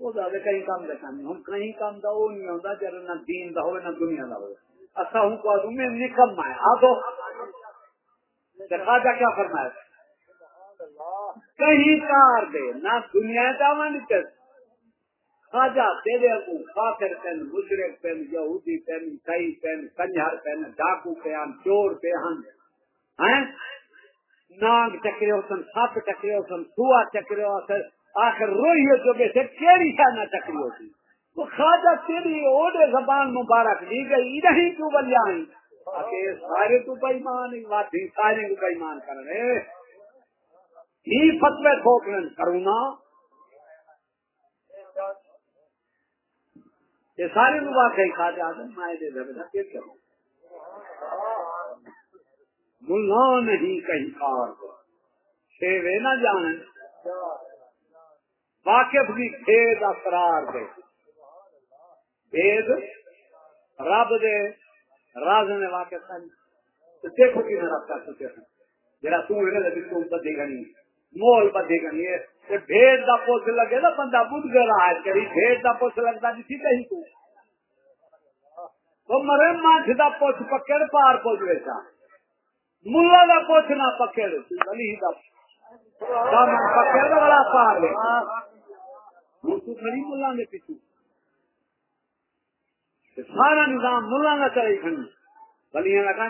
وہ زیادہ کہیں کام دیکھا نہیں ہوں کہیں کام دا وہ نہیں ہوتا جب نہ دین دا ہوئے نہ دنیا دا ہوئے اچھا ہوں کو آدھوں میں نکم آئے آ تو۔ خواجہ کیا فرمایا؟ کہیں کار دے، نہ دنیا جاوا نہیں خواجہ تیرے کو کافر پہن، مجرم پہن، یہودی پہن کئی پہن، کنجر پہن، ڈاکو پہن، چور پہن۔ نانگ چکرے ہوسن سپ چکرے ہوسن سوا چکرے ہوسن آخر روئی جو بے سے کیڑی شاہ نہ چکری ہوتی تو خواجہ تیری اوڈے زبان مبارک دی گئی نہیں کیوں بلیا آئی سارے تو بےمان واٹھی سارے کو بےمان کر رہے ہی فتوے ٹھوکنے کرونا یہ سارے لوگ واقعی کھا جاتے ہیں میں دے دے دے کروں ملا نہیں کہیں کار شیوے نہ جانے۔ واقف بھی کھید اقرار دے۔ بھید رب دے۔ راز نے واقف تو دیکھو کہ میرا کر چکے ہیں جرا تو ہے تو تم بدے گا نہیں مول بدے گا نہیں بھید دا پوچھ لگے نا، بندہ بدھ گیا ہے۔ کری بھید دا پوچھ لگتا جی کہیں تو۔ وہ مرے مانچ دا پوچھ پکڑ پار پوچھ ویسا ملا دا پوچھ نہ پکڑ گلی دا دامن پکڑ والا پار لے تو کھڑی ملا نے پیچھو سارا نظام ملا نہ چلے کھڑی گلیاں لگا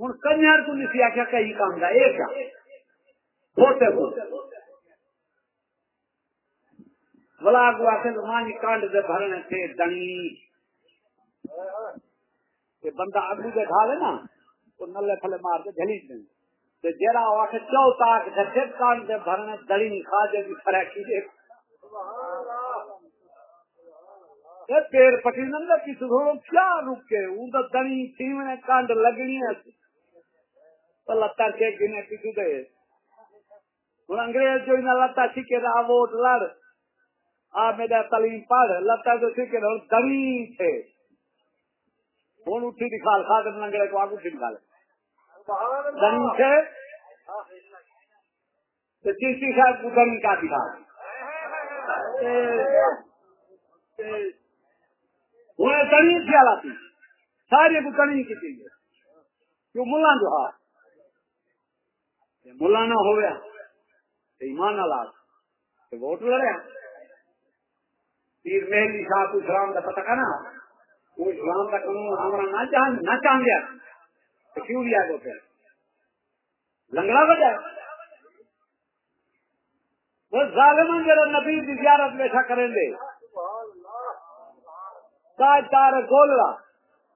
ہوں کنیار کو نہیں آخیا کئی کام کا یہ کیا ہوتے ہوتے بلا کو آخر مانی کانڈ دے بھرنے تھے دنی کہ بندہ اگو دے ڈھالے نا تو نلے تھلے مار کے جھلی دیں تو جرا آخ چو تاک دھچے کانڈ دے بھرنے دڑی کھا دے بھی فریکی دے پیر پٹی نہ کسی تھوڑا کیا رکے ان کا دنی تھیونے کانڈ لگنی ہے تو لتا کے گنے کسی دے ہوں انگریز جو انہیں لتا سیکھے رہا ووٹ لڑ آ میرا تعلیم پڑھ لتا جو سیکھے رہا دنی تھے ہوں اٹھی دکھال کھا کر لنگڑے کو آگے اٹھی نکالے دنی تھے تو کسی صاحب کو دنی کا دکھا ہوں دنی تھی۔ آتی ساری کو دنی کی چیز کیوں ملا جو ہاں؟ ملا نہ ہو گیا ایمان نہ ووٹ لڑیا پیر مہلی شاہ کو اسلام کا پتہ کرنا وہ اسلام کا قانون ہمارا نہ چاہ نہ چاہ گیا، کیوں لیا گیا پھر؟ لنگڑا بجا۔ وہ ظالم جب نبی کی زیارت بیٹھا کریں گے تاج تار گولڑا۔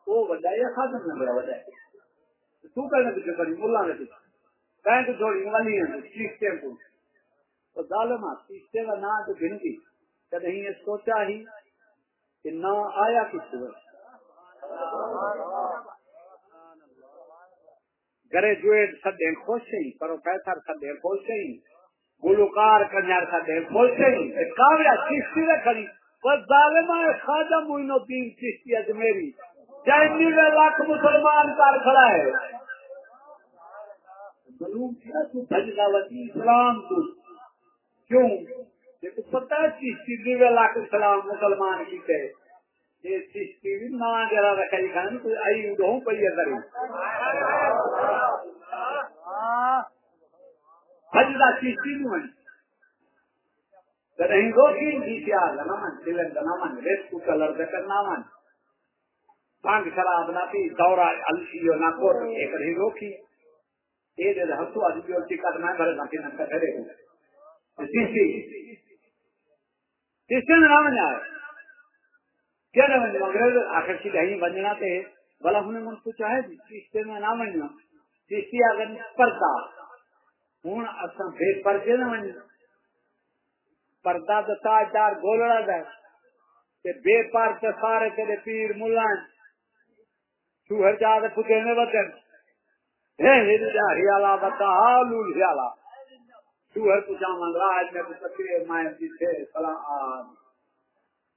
وہ بجا، یہ خاص نہ بجا تو کہنے پیچھے کری ملا نے پیچھے بینک جوڑی والی چیشتے کو تو ظالم چیشتے کا نام تو گنتی کدی یہ سوچا ہی کہ نہ آیا کس گریجویٹ سدے خوش ہی پروفیسر سدے خوش ہی گلوکار کنیار سدے خوش ہی کاویا چیشتی رکھنی وہ ظالم خواجہ موین الدین چیشتی اجمیری جی جائنی لاکھ مسلمان کار کھڑا ہے۔ اسلام کو کیوں؟ پتا چیشتی لاکھ سلام مسلمان کی کہ Sistemi mağara da kayıkanı ayı doğum koyarlar. Hacı da sistemi var. Kadın gokin dişya danaman, silen danaman, resku kalar da karnaman. Bang şarab napi, davra alşiyo nakor, ekar hingoki. Ede de hattu adı diyor ki kadın bari napi nakka kare. Sistemi. Sistemi namanya. کیا نہ بننا انگریز آخر کی کہیں بننا تے بلا ہمیں من کو چاہے چیشتے میں نہ بننا چیشتی اگر پرتا ہوں اصلا بے پردے نہ بننا پردا تو تاج گولڑا دا تے بے پر تے سارے تیرے پیر ملان چوہر جا دے پتے نے وطن۔ ہے ہر جا ہیالا بتا لول ہیالا چوہر تو جامن راج میں کو تکرے مائیں پیچھے سلام مائیں ہے یہ ہاڑی لگ دی ہے تے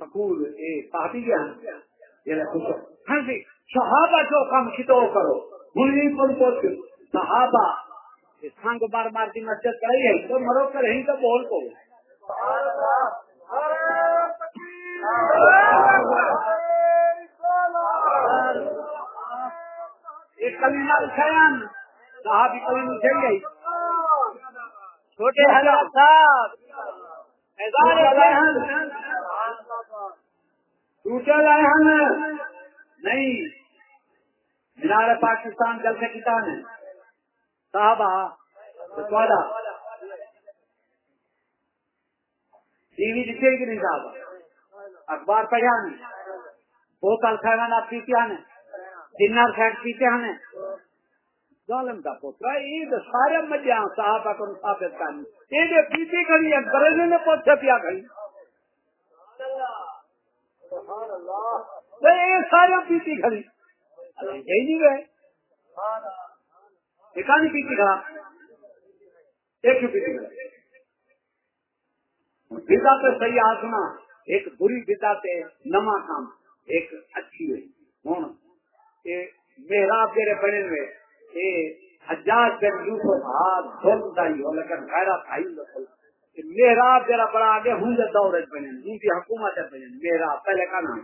صحابی گیا یعنی ہاں جی صحابہ جو کام کتو کرو بھلی پر پوچھ صحابہ سنگ بار بار کی مسجد کرائی ہے، تو مرو کر ہی تو بول کو. ایک کلیمہ خیان صاحب کلم چل گئی چھوٹے حضرت صاحب ٹوٹے لائے ہیں نہیں۔ مینار پاکستان جل سے کسان ہے۔ صحابہ ٹی وی دکھے گی نہیں صاحب اخبار پڑھا نہیں بوتل کھانا آپ پیتے ہیں۔ ڈنر سیٹ پیتے ہیں۔ ظالم کا پوترا یہ سارے مجھے صاحب کو ثابت کرنی یہ پیتی کھڑی ہے گرجے نے پوچھے پیا کھڑی۔ یہ سارے پیتی کھڑی یہی نہیں گئے ایک نہیں پیتی کھڑا ایک پیتی کھڑا بدا صحیح آسنا ایک بری بدا تے نما کام۔ ایک اچھی ہوئی۔ ہوں میرا تیرے بنے ہوئے حجاج بن یوسف ہاتھ دھوتا ہی ہو لیکن غیرت آئی میرا تیرا بڑا آگے ہوں جا دور بنے ان کی حکومت ہے بنے میرا پہلے کا نام۔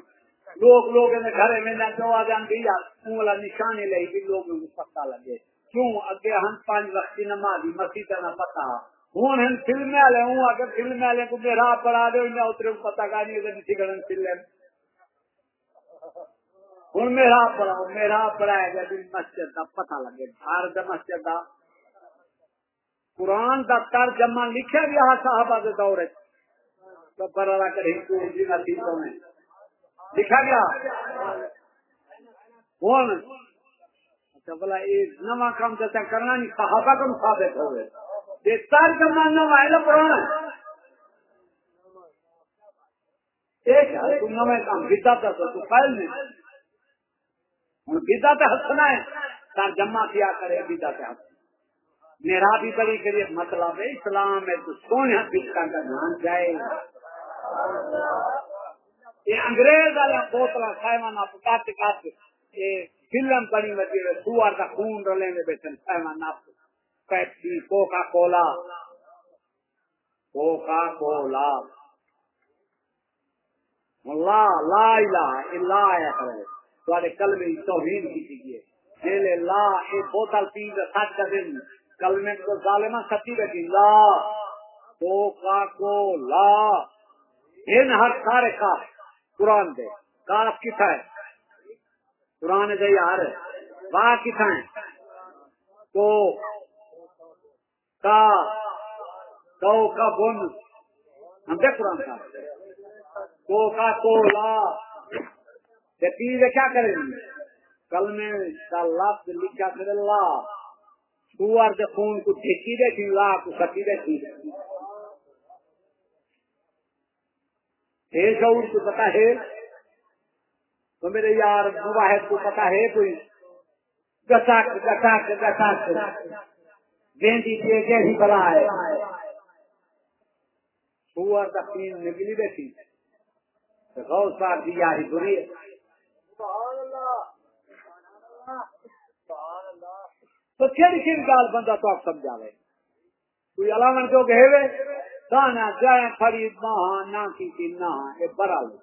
لوگ لوگ گھر میں نہ جو آدم دیا انگلا نشانی لے بھی لوگ پتا لگے۔ کیوں؟ اگے ہم پانچ وقت نماز مسیح نہ پتا ہوں ہم فلم والے ہوں، اگر فلم والے کو میرا پڑا دے اترے پتا کا نہیں، اگر نسی فلم۔ ہوں میرا پڑا میرا پڑا ہے مسجد کا پتا لگے بھارت مسجد کا۔ قرآن کا ترجمہ جی لکھا گیا صاحب کے دور لکھا گیا۔ ہوں اچھا بلا یہ نواں کام جیسا کرنا نہیں، صحابہ کا ثابت ہو گئے یہ ترجمہ نواں ہے نا پرانا ایک کام تو ہوں ہسنا ہے۔ سر کیا کرے میرا بھی بڑی کریے مطلب ہے، اسلام میں تو سونے بچا کا نام جائے۔ یہ انگریز والے بوتل سائمان آپ کٹ کٹ یہ فلم بنی ہوتی ہے سوار کا خون رلے میں بیٹھے سائمان آپ۔ Pepsi Coca Cola Coca Cola لا لا الہ الا اللہ۔ ہے تھوڑے کلمے توہین کی جیلے لا اے بوتل پی کے سچ کا دن۔ کلمے کو ظالما سچی بیٹھی، لا کو کا کو لا ان ہر سارے کا قرآن دے۔ کاف کتا ہے؟ قرآن دے یار۔ با کتا ہے؟ تو کا تو کا بن۔ ہم دے قرآن کا تو کا کو لا۔ کیا کرے؟ کل میں کا لفظ لکھا کر اللہ سور کے خون کو ٹھیکی دے تھی لا کو سکی دے تھی شعور کو پتا ہے؟ تو میرے یار مواحد کو پتا ہے کوئی؟ گساک گساک گساک گیندی دیے جیسی بلا ہے۔ سور کا خون نکلی بیٹھی۔ غوث صاحب کی یاری بری ہے۔ تو کھیڑی کھیڑی گال بندہ تو آپ سمجھا رہے کوئی علامن جو گہے دانا جائیں فرید ماہاں نہ کی کی نہ یہ برا لو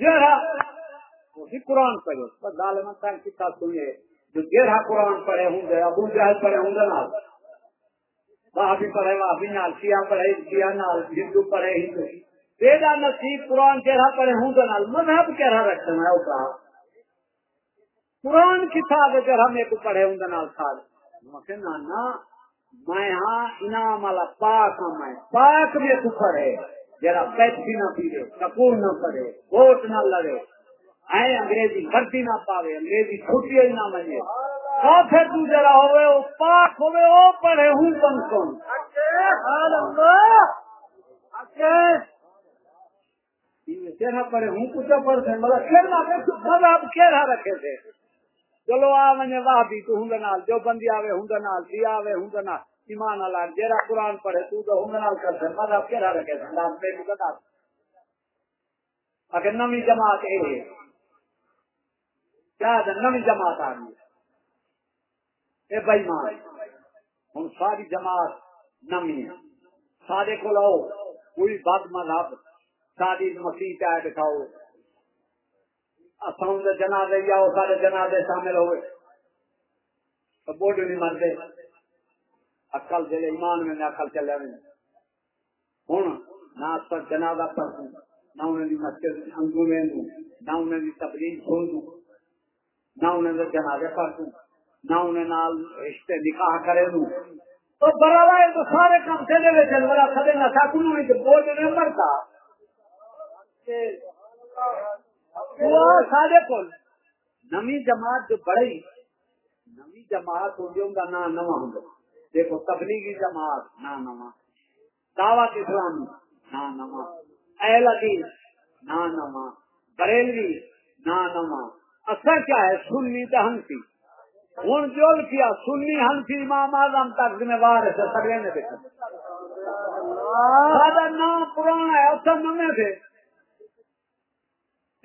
جہاں اسی قرآن پڑھے۔ پر ظالمان صاحب کتا سنے جو جہاں قرآن پڑھے ہوں گے ابو جہل پڑھے ہوں گے نال۔ وہاں بھی پڑھے وہاں بھی نال سیاہ پڑھے سیاہ نال، ہندو پڑھے، ہندو۔ تیرا نصیب قرآن کہہ پڑے ہوں تو نال، مذہب کہہ رکھنا ہے اوپر قرآن کتاب ہے ہم ایک پڑھے ہوں تو نال سال۔ مکہ نانا میں ہاں انعام والا پاک ہوں میں پاک میں تو پڑھے۔ جرا پیسی نہ پیڑے، کپور نہ پڑے ووٹ نہ لڑے۔ اے انگریزی بھرتی نہ پاوے، انگریزی چھٹی نہ منے۔ پھر تو جرا ہوئے، وہ پاک ہوئے، وہ پڑھے ہوں کم کم سبحان اچھا۔ پڑے ہوں، کچھ پڑھتے مطلب کھیلنا مذہب کھیلا رکھے تھے۔ چلو آ مجھے واہ بھی تو ہوں نال، جو بندی آوے ہوں نال سی آوے ہوں نال، ایمان اللہ جیرا قرآن پڑھے تو تو ہوں نال کر کرتے مذہب کھیلا رکھے؟ تھے نام پہ بھی بتا اگر نمی جماعت اے ہے۔ کیا نمی جماعت آ گئی اے بھائی مان ہوں ساری جماعت نمی ہے۔ سارے کو لاؤ کوئی بد مذہب شادی مسیح پہ دکھاؤ اصل جنازے جاؤ سارے جنازے شامل ہوئے۔ تو بوڈ نہیں مرتے اکل چلے ایمان میں اکل چلے ہوں نہ جنازہ پڑھ نہ انہیں دی مسجد انگو میں نہ انہیں دی تبلیغ سن دوں نہ انہیں دے جنازے پڑھ دوں نہ انہیں نال رشتے نکاح کرے دوں۔ تو برابر ہے تو سارے کام چلے ہوئے چل بڑا سدے نہ تھا کنو نہیں بول نہیں مرتا۔ سارے کو نمی جماعت جو بڑی، نمی جماعت ہوگی ان کا نام نواں ہوں دیکھو، تبلیغی جماعت نا نواں۔ دعوت اسلام نا نواں۔ اہل حدیث نا نواں۔ بریلوی نا نواں۔ اصل کیا ہے؟ سنی تو ہنسی ہوں جو کیا؟ سنی ہنسی امام آزم تک ذمہ وار ہے سگڑے نے دیکھا۔ نام پرانا ہے اصل نمے تھے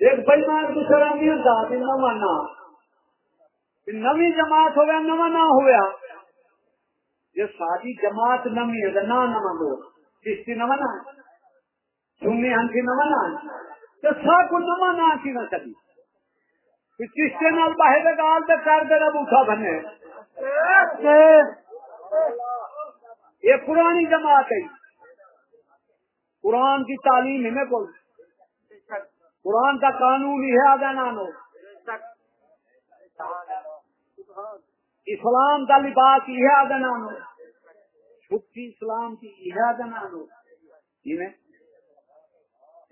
ایک بےمان دوسرا نہیں تھا نواں نام۔ نمی جماعت ہوا نواں نہ ہوا یہ ساری جماعت نمی ہے، نہ نواں دو۔ کشتی نواں نہ سنی ہنسی نواں نہ تو سب کو نواں نہ کی نہ کبھی کشتے نال باہر گال تو کر دے بوٹا بنے۔ یہ پرانی جماعت ہے۔ قرآن کی تعلیم ہے کو قرآن کا قانون یہ آگا نانو اسلام کا لباس یہ آگا نانو چھٹی اسلام کی جی یہ آگا نانو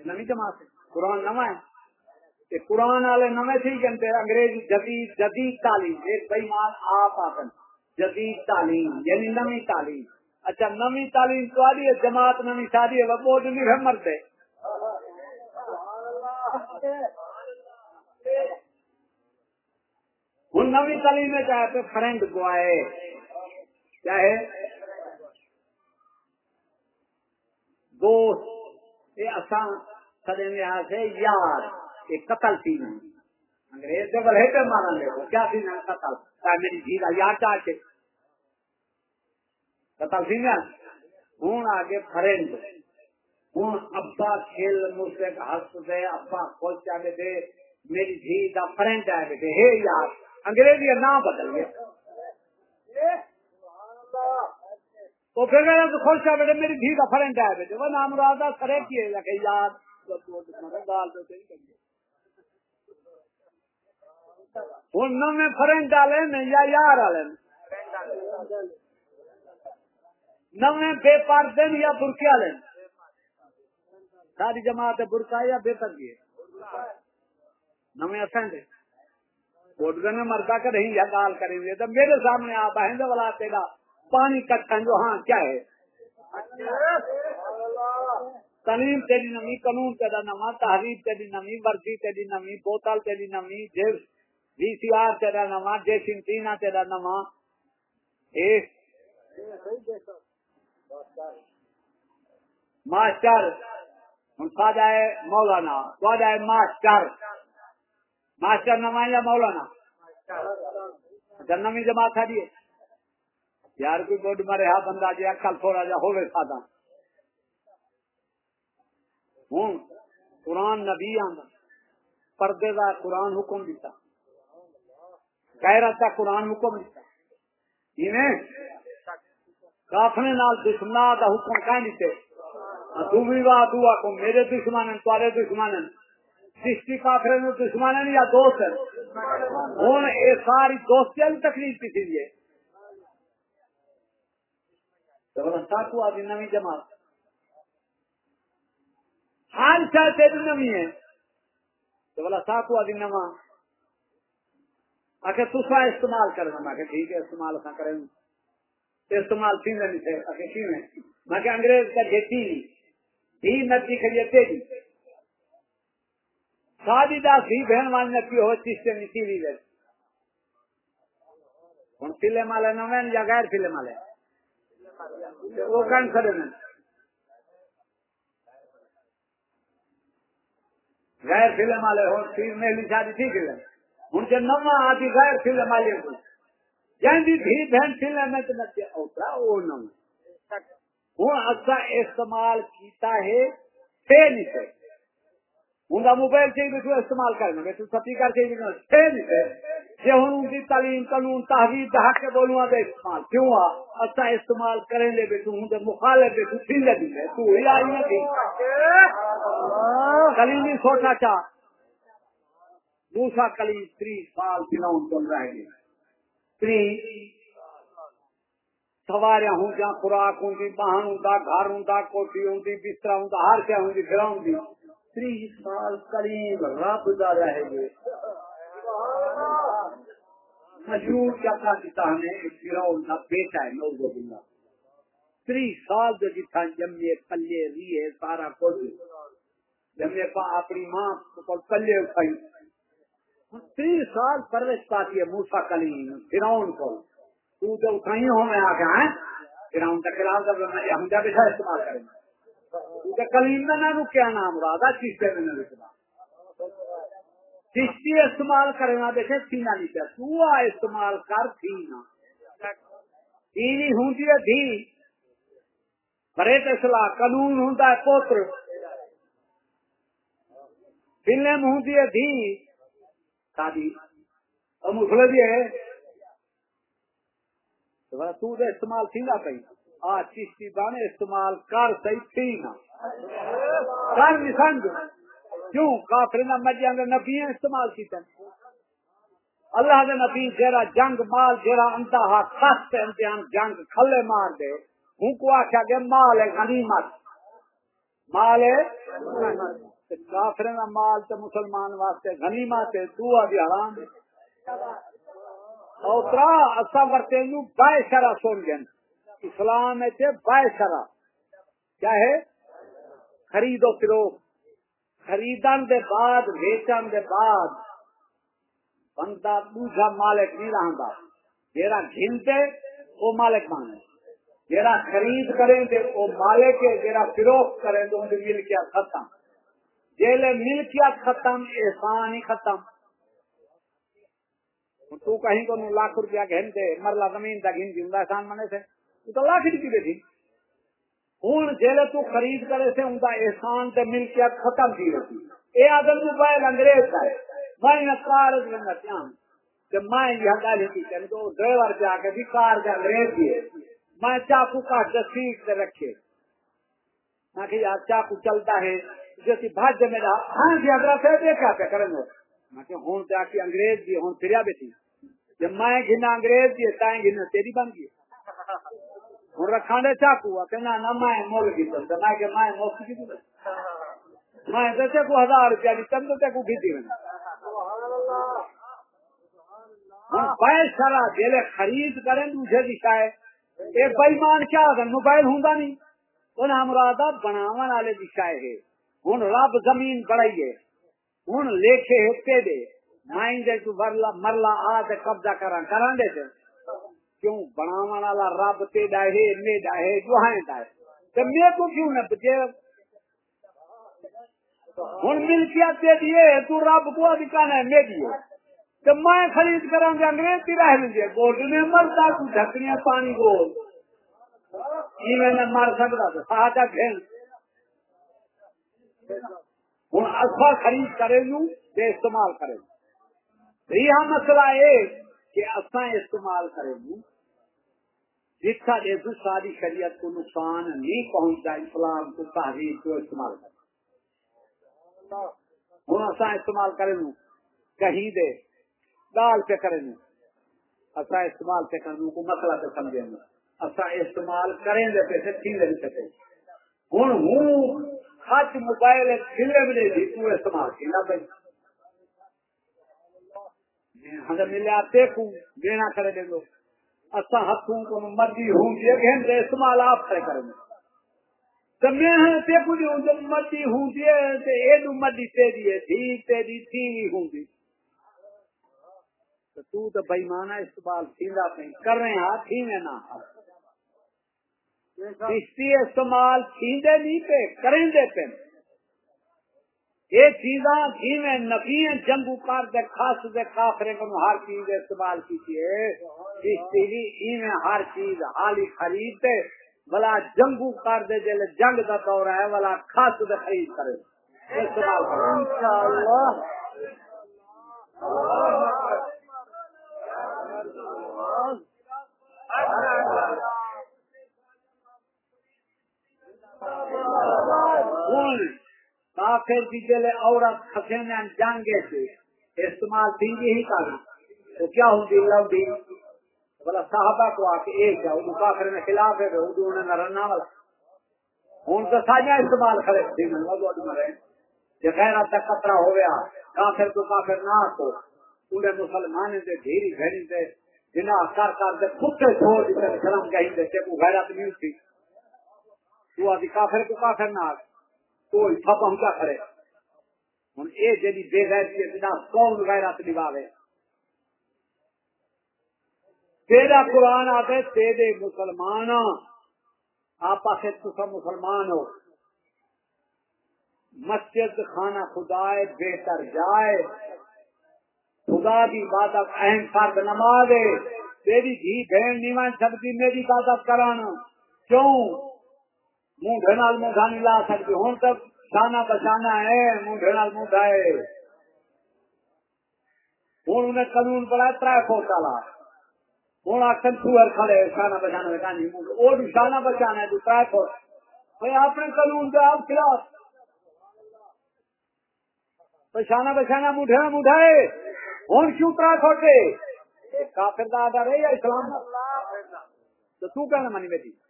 نمی جماعت ہے۔ قرآن نما ہے۔ قرآن والے نمے تھی جنتے انگریزی جدید جدید تعلیم۔ ایک بھائی مان آپ آکن۔ جدید تعلیم یعنی نمی تعلیم۔ اچھا نمی تعلیم تو آدھی ہے، جماعت نمی شادی ہے، وہ بہت نہیں مرتے ہوں نوی تعلیم میں چاہے تو فرینڈ گوائے چاہے دوست۔ یہ آسان سدے میں سے یار، یہ قتل تھی نہیں انگریز جب رہے پہ مارا لے کیا تھی نا؟ قتل۔ میری جی کا یار چاہ کے۔ قتل تھی نا۔ ہوں آگے فرینڈ۔ ہوں ابا کھیل مجھ ہس دے، ابا خوش چاہے دے، میری جی کا فرینڈ آئے بیٹے ہے یار، انگریزی نام بدل گیا۔ تو پھر تو خوش ہے بیٹے میری دھی کا فرینڈ ہے بیٹے وہ نام رادا کرے کیے کہ یار ہوں نہ میں فرینڈ ڈالے میں یا یار والے نہ میں بے پردے یا برقے والے ساری جماعت برقع یا بے پردی نہ میں اسینڈ نے مردا کر رہی یا گال کریں گے۔ تو میرے سامنے آپ آئیں گے والا تیرا پانی کٹا جو ہاں کیا ہے؟ تعلیم تیری نمی، قانون تیرا نما، تحریر تیری نمی ورزی تیری نمی، بوتل تیری نمی جیس وی سی آر تیرا نما جے سنٹینا تیرا نما۔ ماسٹر ہے مولانا ہے ماسٹر ماسٹر نما یا مولانا جنمی جماعت ہے دیے یار کوئی بوڈ مرے ہاں بندہ جی کل تھوڑا جا ہوئے سادہ ہوں قرآن نبی آندا پردے دا قرآن حکم دیتا غیرت دا قرآن حکم دیتا کافنے نال دشمنا دا حکم کہیں دیتے تو وا دعا کو میرے دشمن تارے دشمن سسٹی کافرے میں دشمن یا دوست ہوں یہ ساری دوستی والی تکلیف کی تھی ساکو آدمی نوی جماعت۔ حال چاہ تیری نوی ہے۔ تو بولا ساکو آدمی نوا آخر تصا استعمال کرنا۔ میں کہ ٹھیک ہے، استعمال کریں۔ استعمال تھی نہیں تھے، آخر کی میں میں کہ انگریز کا جیتی نہیں۔ بھی نتی کھڑی تیری شادی دا سی بہن ماننے کی ہو چیز سے لی گئی ہوں سلے مالے نو یا غیر سلے مالے وہ کن کھڑے میں۔ غیر سلے مالے ہو تیر میری شادی ٹھیک ہے ہوں جو نواں آتی غیر سلے مالے کو جی یعنی تھی بہن سلے میں تو نہ اوترا وہ نو ہوں اچھا استعمال کیتا ہے پہ نہیں ہوں موبائل چاہیے تو استعمال کرنا تو سپیکر چاہیے یہ ہوں ان کی تعلیم، قانون تحریر دہا کے بولوں دے استعمال۔ کیوں؟ آ اچھا استعمال کریں لے بیٹھو، ہوں دے مخالف بیٹھو پھر لے بھی تو ہی آئی نہ تھی کلیمی سوچا چاہ۔ موسا کلیم تری سال دنوں چل رہے ہیں۔ تری سواریاں ہوں جہاں خوراک ہوں بہن ہوں گھر ہوں کوٹھی ہوں بستر ہوں ہر شہ ہوں گھر ہوں تری سال کریم رب دا رہے گے مجرور کیا تھا کتا ہمیں؟ فراؤن کا بیٹا ہے، نوزو باللہ تری سال جو جتھا جمعے پلے ریے سارا کچھ۔ جمعے پا اپنی ماں کو پلے اٹھائی۔ تری سال پرورش پاتی ہے موسا کلیم، فراؤن کو۔ تو تو اٹھائی ہوں میں آ گیا ہے فراؤن کا خلاف جب ہم جب ایسا استعمال کریں تو تو کلیم کا نام کیا نام رادا چیز سے میں نے لکھا چشتی استعمال کرنا دیکھے سینا نہیں پیا تو آ استعمال کر تھینا تینی ہوں ہے دھی۔ بڑے تسلا قانون ہوں پوتر۔ فلم ہوں جی، دھی۔ شادی اور مسلے ہے۔ تو دے استعمال تھی نہ پی آ، چشتی بانے استعمال کر صحیح تھی نہ کر نہیں سمجھ کیوں؟ کافر نہ مجھے نبی استعمال کی اللہ دے نبی جیرا جنگ مال، جیرا انتہا خست امتحان جنگ کھلے مار دے۔ ہوں کو آخیا گیا مال غنیمت۔ مال ہے کافر مال تو مسلمان واسطے غنیمت ہے، تو ابھی حرام۔ اوترا اصا ورتے بائے شرا سن گئے۔ اسلام بائے شرا۔ کیا ہے؟ خرید و فروخت۔ خریدن دے بعد ویچن دے بعد بندہ دوسرا مالک نہیں رہتا جیڑا گھنتے وہ مالک مانے جیڑا خرید کریں دے وہ مالک ہے، جیڑا فروخت کریں دے ان ملکیت ختم جیلے ملکیت ختم احسان ہی ختم۔ تو کہیں کو لاکھ روپیہ گھن دے مرلا زمین تک گھن جی احسان منے سے تو, تو لاکھ کی بیٹھی ہوں جیلے تو خرید کرے سے ان کا احسان تے ملکیت ختم کی ہوتی۔ اے آدم موبائل انگریز کا ہے میں کار کہ میں یہ گل کی کہ تو ڈرائیور پہ آ کے بھی کار کا انگریز دیے میں چاقو کاٹ کے سے رکھے۔ میں کہ یار چاقو چلتا ہے۔ جیسی بھاج میرا ہاں جی اگر دیکھا پہ کریں گے کہ ہوں جا کے انگریز دی ہوں پھر بیٹھی۔ جب میں گھنا انگریز دی، تائیں گھنا تیری بن گئی۔ ہوں رکھا دے چاقو کہنا نہ میں مول کی تو۔ میں کہ میں مفت کی میں دسے کو ہزار روپیہ دی تم تو کو گھیتی میں موبائل سارا جیلے خرید کریں، دوسرے دشا ہے یہ بےمان کیا اگر موبائل ہوں نہیں۔ انہیں مرادہ بناو والے دشا ہے۔ ہوں رب زمین بڑھائیے ہوں لیکھے ہتے دے۔ مائن دے تو مرلا مرلا آ دے قبضہ کران۔ کران دے تے کیوں؟ بناون والا رب تے ڈاہے میں ڈاہے جو ہیں ڈاہے تے میں کو کیوں نہ بچے ہن ملکیت دے دیے تو رب کو ادھکان ہے، میں دیے تو میں خرید کروں گا انگریز کی رہ لیجیے گولڈ میں مرتا تو ڈھکنیاں پانی گول۔ میں نہ مر سکتا تو ساچا گھن ہوں اصا خرید کرے لوں تے استعمال کرے لوں یہ مسئلہ ہے کہ اصا استعمال کرے لوں جتنا دے ساری شریعت کو نقصان نہیں پہنچتا، اسلام کو تحریر کو استعمال کرے ہوں اصا استعمال کرے لوں کہیں دے دال پہ کریں اصا استعمال پہ کرنے کو مسئلہ پہ سمجھیں گے اصا استعمال کریں گے پیسے تھی نہیں سکے ہوں ہوں ہاتھ موبائل کھلے ملے گی تو استعمال کیا بھائی؟ ہمیں ملے آتے کو دینا کرے دیں گے اصا ہاتھوں کو مرضی ہوں یہ گھنٹے استعمال آپ سے کریں گے۔ تو میں تے کو ہوں جب مرضی ہوں دیے تے اے دو مرضی تیری ہے، تھی تیری تھی ہوں دی تو تو بےمانا استعمال سیدھا پہ کر رہے ہیں ہاں، تھی میں نہ ہاں۔ کشتی استعمال سیدھے نہیں پہ کریں دے پہ یہ چیزاں تھی میں نبی جنگو کار دے، خاص دے کافرے کو ہر چیز استعمال کیجیے کشتی بھی میں ہر چیز حالی خرید دے۔ بلا جنگو کر دے جلے جنگ دا دور ہے بلا خاص دے خرید کرے۔ استعمال کرے انشاءاللہ۔ اللہ کافر کی جلے عورت خسینے جانگے سے استعمال تھی ہی کر تو کیا ہوں دی گی لوڈی بلا صحابہ کو آ کے ایک ہے وہ کافر میں خلاف ہے اردو نے نہ رنا والا ہوں تو ساجا استعمال کرے۔ تھی میں وہ مرے یہ خیر تک خطرہ ہو گیا۔ کافر تو کافر نہ تو۔ پورے مسلمان دے، دھیری گھڑی دے۔ جنا کر کر دے کتے چھوڑ دے شرم کہیں دے تے کو غیرت نہیں ہوتی۔ تو آدھی کافر کو کافر نہ کوئی تھپ ہم کیا کرے؟ ہوں یہ جی بے غیر غیرتی ہے کون غیرت نبھاوے۔ تیرا قرآن آتے، تیرے مسلمان آپ مسلمان ہو۔ مسجد، خانہ خدا بہتر جائے۔ خدا کی عبادت اہم فرد نماز تیری دھی بہن نہیں مان سکتی، میری عبادت کرانا۔ کیوں؟ منہ نال منہ نہیں لا سکتی ہوں تک شانہ بچانا ہے منہ نال منہ ہے۔ ہوں انہیں قانون پڑا تر سو سالہ ہوں آخر سور کھڑے شانہ بچانا بچانے وہ شانہ بچانا ہے، تو بھائی اپنے قانون کے آپ خلاف۔ شانہ بچانا مٹھا مٹھا ہے۔ ہوں کیوں ترا چھوٹے کافر دا آدھا رہے یا اسلام؟ تو تو کہنا منی بیٹی۔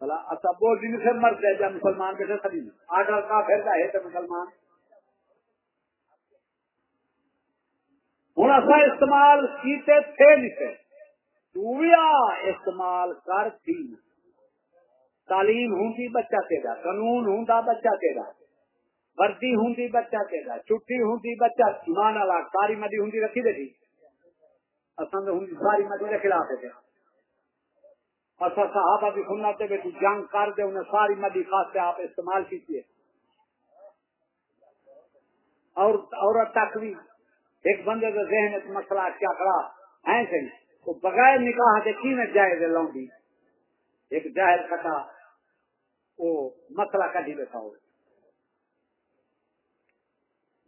بلا اچھا بول دن سے مرد ہے جب مسلمان بیٹھے سبھی آڈر کافر کا ہے تو مسلمان۔ ہوں اصا استعمال کیتے تھے نہیں دیا استعمال کر تھی۔ تعلیم ہوں بچہ تیرا قانون ہوں بچہ تیرا وردی ہوں بچہ تیرا چھٹی ہوں بچہ، ایمان والا، ساری مدی ہوں رکھی دے اصل ہوں ساری مدی کے خلاف ہے۔ اصا صحابہ بھی سننا تے بیٹھی جنگ کر دے، انہیں ساری مدی خاص آپ استعمال کیجیے اور عورت تک بھی ایک بندے کے ذہن ایک مسئلہ کیا کھڑا؟ ہے سے تو بغیر نکاح کے کی میں جائز لاؤں ایک جاہر کٹا، وہ مسئلہ کٹی بیٹھا ہو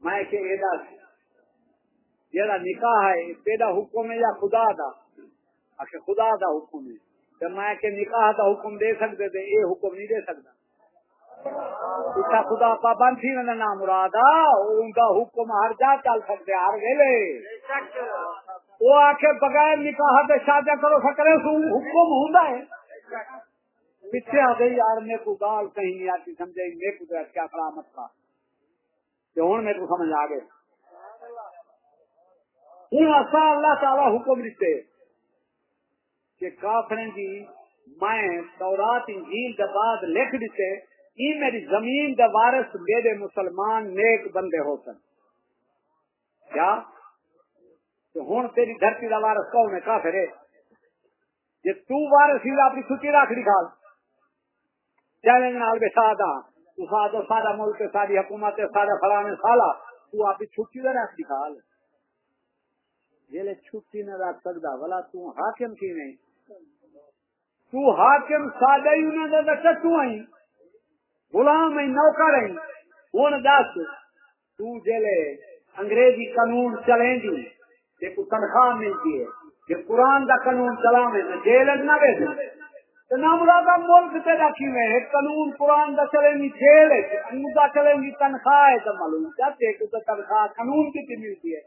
میں کہ یہ نکاح ہے تیرا حکم ہے یا خدا دا؟ اچھا خدا دا حکم ہے۔ تو میں کہ نکاح دا حکم دے سکتے تھے یہ حکم نہیں دے سکتا خدا پابند تھی نہ نام مراد ان کا حکم ہر جا چل سکتے ہر ویلے۔ وہ آ کے بغیر نکاح پہ شادی کرو سکرے حکم ہوں پیچھے آ گئی، یار میرے کو گال کہیں نہیں آتی سمجھے میرے کو کیا کرامت کا ہوں میرے کو سمجھ آ گئے۔ ہوں اصا اللہ تعالی حکم دیتے۔ کہ کافریں جی میں تورات، انجیل کے بعد لکھ دیتے ای میری زمین دا وارث، میرے مسلمان نیک بندے ہو سن۔ کیا؟ تو ہوں تیری دھرتی دا وارث کون ہے؟ کافر ہے۔ جی تو وارث ہی اپنی چھٹی رکھ لی کھال چیلنج نال بے سادہ؟ تو سادہ سادہ ملک ساری حکومت سارا فلانے سالا۔ تو اپنی چھٹی دا رکھ لی کھال جیلے چھٹی نہ رکھ سکتا بلا تو حاکم کی نہیں۔ تو حاکم سادہ ہی انہیں دے تو آئی غلام ہیں، نوکر ہیں، وہ ہوں دس تلے انگریزی قانون چلیں گی کو تنخواہ ملتی ہے، کہ قرآن کا قانون چلا میں جیل نہ بیٹھے تو نہ مراد ملک سے رکھی میں قانون قرآن کا چلے گی، جیل ہے کا چلے گی، تنخواہ ہے، تو معلوم چاہتے کہ تنخواہ قانون کی ملتی ہے۔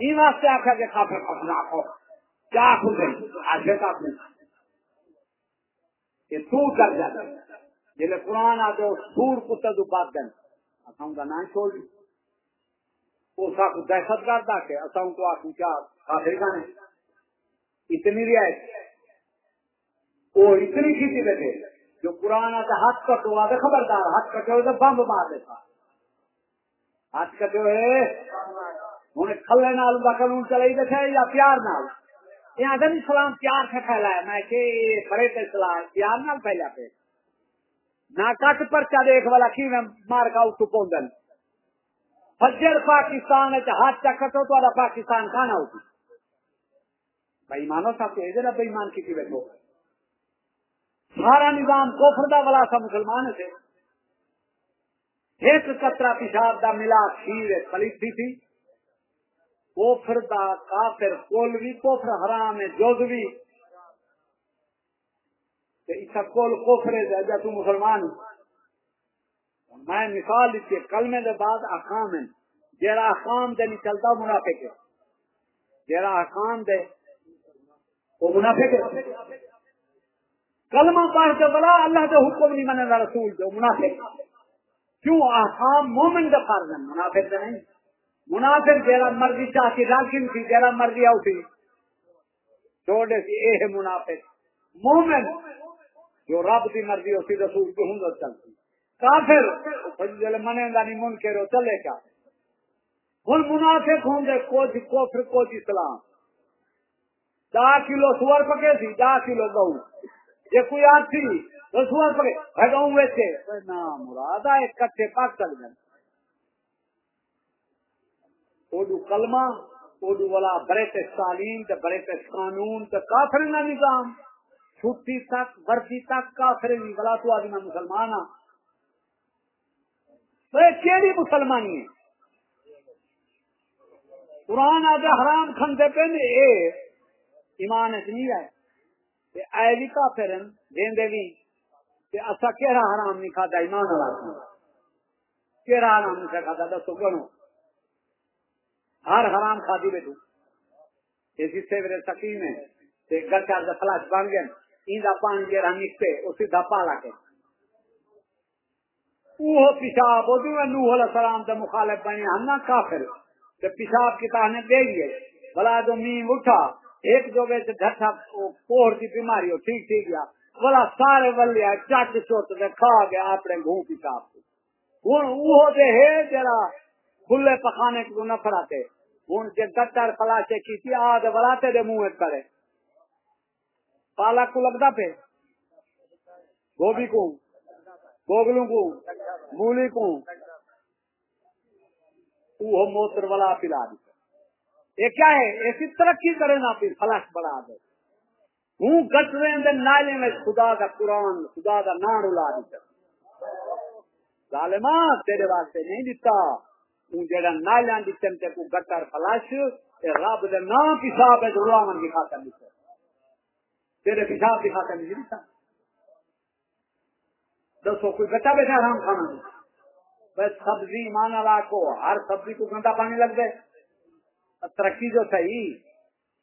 یہ واسطے آخر کے کافی اپنا کیا خوش ہے آگے کافی کہ تو کر جاتا جب قرآن آتے سور کتے تو بات دیں اصا کا نام چھوڑ دی وہ سب دہشت گرد آ کے اصا کو آخو کیا کافر گانے اتنی رعایت وہ اتنی کھیتی بیٹھے جو قرآن آتا ہاتھ کٹو آتے خبردار ہاتھ کٹے تو بمب مار دیتا ہاتھ کٹے ہوئے ہوں کھلے نال کا قانون چلائی بیٹھے یا پیار نال؟ یہ آدم اسلام پیار سے پھیلایا میں کہ بڑے اسلام پیار نہ پھیلا پہ نہ کٹ پرچا دیکھ والا کی میں مار کا اس پونڈل فجر پاکستان ہے ہاتھ چکٹو تو والا پاکستان کہاں ہوتی۔ بھائی مانو صاحب تو ادھر بھائی مان کی بیٹھو۔ سارا نظام کوفر دا والا سا مسلمان سے ایک کترا پیشاب دا ملا کھیر پلیتی تھی۔ کوفر دا کافر کول بھی کوفر حرام ہے جوگ بھی۔ اسا کول کوفرے دے جا تو مسلمان۔ میں مثال دیتی ہے کلمے دے بعد احکام ہیں۔ جیرا احکام دے نہیں چلتا منافق ہے۔ جیرا احکام دے، وہ منافق ہے۔ کلمہ پڑھ کے بلا اللہ دے حکم نہیں منے رسول دے منافق۔ کیوں؟ احکام مومن دے فرض ہیں، منافق دے نہیں۔ منافق جیرا مرضی چاہتی، راکن تھی، جیرا مرضی آؤ چھوڑے سی اے منافق۔ مومن جو رب کی مرضی ہوتی، رسول کی ہوں چلتی کافر منے دا نہیں من کے رو چلے گا۔ ہوں منافق ہوں گے کوچ کوفر کوچ اسلام۔ دا کلو سور پکے سی دا کلو گہوں یہ کوئی آتی تو سور پکے گہوں ویچے۔ نہ، مراد ہے کٹھے پاک چل گئے اردو کلمہ اردو والا برٹش تعلیم برٹش قانون، تے کافر نہ نظام۔ چھٹی تک برفی تک کافر نہیں بلا تو آدمی میں مسلمان ہاں تو یہ کیڑی مسلمانی ہے؟ قرآن آج حرام کھندے پہ اے ایمان اچ نہیں ہے تے اے بھی کافر ہیں دیندے بھی۔ تے اسا کیڑا حرام نہیں کھادا ایمان والا؟ کیڑا حرام نہیں کھادا؟ دسو گنو ہر حرام کھادی بیٹھو اسی سے میرے سکین ہے تے گچا دا فلاش بن گئے، ایندا پانی جڑا نکتے او سیدھا پالا کے وہ پیشاب، وہ نوح علیہ السلام تے مخالف بنے، ہم کافر۔ تے پیشاب کی تانے دے گئے بلا جو میم اٹھا، ایک جو وچ ڈھٹا کوڑ کی بیماری ہو ٹھیک ٹھیک گیا۔ بلا سارے ولیا چٹ چوٹ تے کھا گیا اپنے گھوں پیشاب کو۔ ہن وہ دے ہے، جڑا کھلے پخانے کو نہ پھراتے ہن جے گٹر فلاشے کیتی آ بلاتے دے منہ کرے۔ پالا کو لگتا پہ گوبھی کو۔ گوگلوں کو۔ مولی کو۔ وہ موتر والا پلا دی یہ کیا ہے؟ ایسی ترقی کرے نا پھر فلش بڑھا دے۔ ہوں گٹ رہے ہیں، نالے میں خدا کا قرآن، خدا کا نام الا دی ظالما تیرے واسطے ہوں جڑا نالیاں دیتے تے کو گٹر فلش رب دے نام پیشاب ہے دلاون کی خاطر دیتے تیرے پیشاب کی جی خاطر نہیں دیتا دسو کوئی گٹا بیٹھا آرام کھانا بس سبزی مان لا کو، ہر سبزی کو گندا پانی لگ گئے ترقی جو صحیح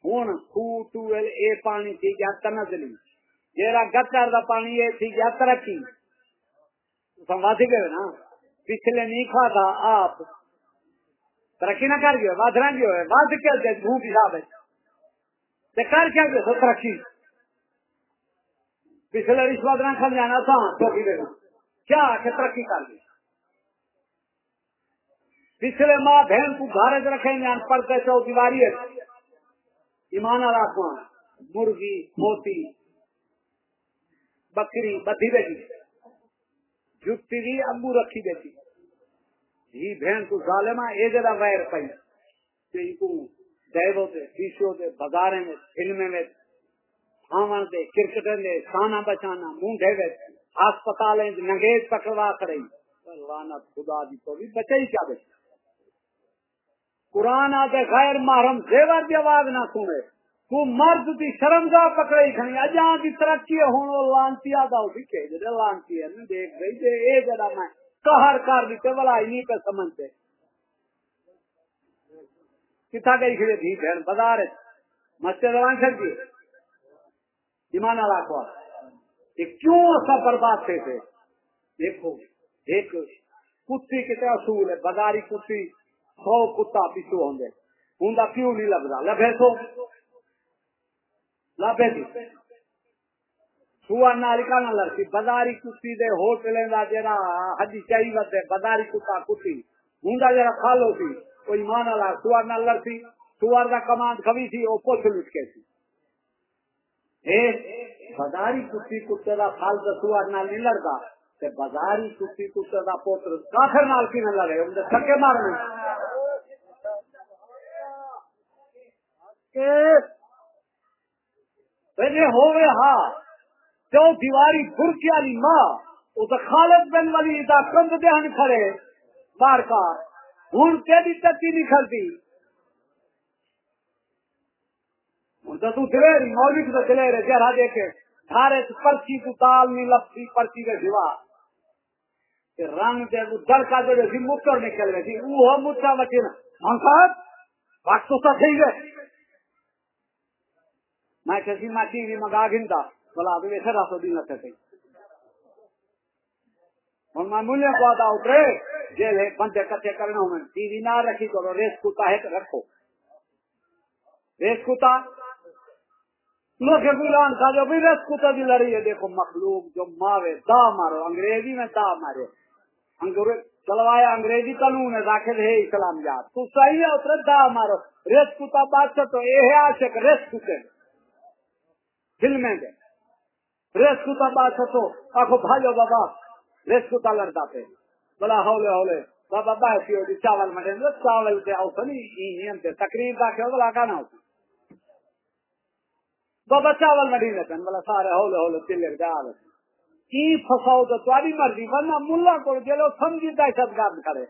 ہوں خو ٹویل اے پانی تھی گیا تنزلی جیرا گٹر دا پانی اے تھی گیا ترقی سمجھ گئے نا؟ پچھلے نہیں کھا تھا آپ ترقی نہ کر گئے واد رنگ ہوئے واد کیا گئے گھوم پیشاب ہے کر کیا گئے ترقی پچھلے رشوت نہ کھل جانا تھا چوکی دے کیا کہ ترقی کر لی پچھلے ماں بہن کو گھر رکھے جان پڑتے چو دیواری ہے ایمان آسمان مرغی موتی بکری بدھی بیٹھی جتی بھی ابو رکھی بیٹھی یہ بہن کو ظالما اے جگہ ویر پئی تے کو دیو تے شیشو تے بازاریں میں، فلمیں میں آمن دے کرکٹ دے سانا بچانا منڈے دے ہسپتال نگیز پکڑوا کرے لانت خدا دی تو بھی بچے ہی کیا بچے قرآن آتے غیر محرم، زیور دی آواز نہ سنے۔ تو مرد دی شرم جا پکڑے کھنی اجاں دی ترقی ہون لانتی آدا ہو کہ جے لانتی ہے نہیں دیکھ گئی جے اے جڑا میں۔ قہر کر دیتے بلا ہی نہیں پہ سمجھتے کتا گئی کھڑے تھی؟ بہن بازار مسجد وان چھڑ دی ایمان والا کو کہ کیوں ایسا برباد تھے تھے دیکھو، ایک کتی کتنے اصول ہے۔ بازاری کتی، سو کتا پیچھو ہوں گے۔ ہوں کیوں نہیں لگتا لبے سو لبے دی سوار نالکا نہ لڑکی بازاری کتی دے ہوٹل دا جڑا ہڈی چاہیے ودے بازاری کتا، کتی۔ ہوں جڑا کھالو سی کوئی ایمان والا سوار نہ لڑتی سوار کا کمانڈ کبھی تھی وہ پوچھ لٹ کے سی۔ بازاری کتی کتے کا پھل دسوار نال نہیں لڑتا۔ بازاری کتی کتے کا پوتر کافر نال کی نہ لڑے؟ ان سکے مارنے ہوئے ہاں۔ جو دیواری برکی والی ماں وہ تو خالد بن والی دا کند دہن کھڑے، بار کا ہوں کہ تتی نہیں کھلتی تو دلیری مولوی تو دلیری چہرہ دیکھے سارے پرچی کو تال نہیں لپسی پرچی کے سوا رنگ دے وہ دڑکا دے سی مچر نکل گئی تھی۔ وہ مچا بچے نا ہم صاحب، وقت تو سب صحیح ہے۔ میں کسی میں ٹی وی منگا گنتا بلا بھی ویسے راسو دی ہوں میں ملے اترے جیل بندے کچے کرنا ہوں ٹی وی نہ رکھی کرو ریس کتا ہے رکھو۔ ریس کتا لوگ گلان کا جو بھی ریس کتا بھی لڑی ہے، دیکھو مخلوق جو مارے، دا مارو۔ انگریزی میں دا مارے۔ چلوایا، انگریزی قانون ہے، داخل ہے اسلام یاد۔ تو صحیح ہے، اترے دا مارو۔ ریس کتا بات تو یہ ہے، عاشق ریس کتے فلمیں دے۔ ریس کتا بات تو آخو بھائیو بابا ریس کتا لڑتا پہ بلا ہولے ہولے بابا باسی ہوتی چاول مٹے چاول دے آؤ سنی تقریر دا بلا بابا چاول مٹی لیتے بلا سارے ہولے ہولے تلے دے کی فساؤ تو تاری مرضی، ورنہ ملا کو جلو سمجھی دہشت گرد کرے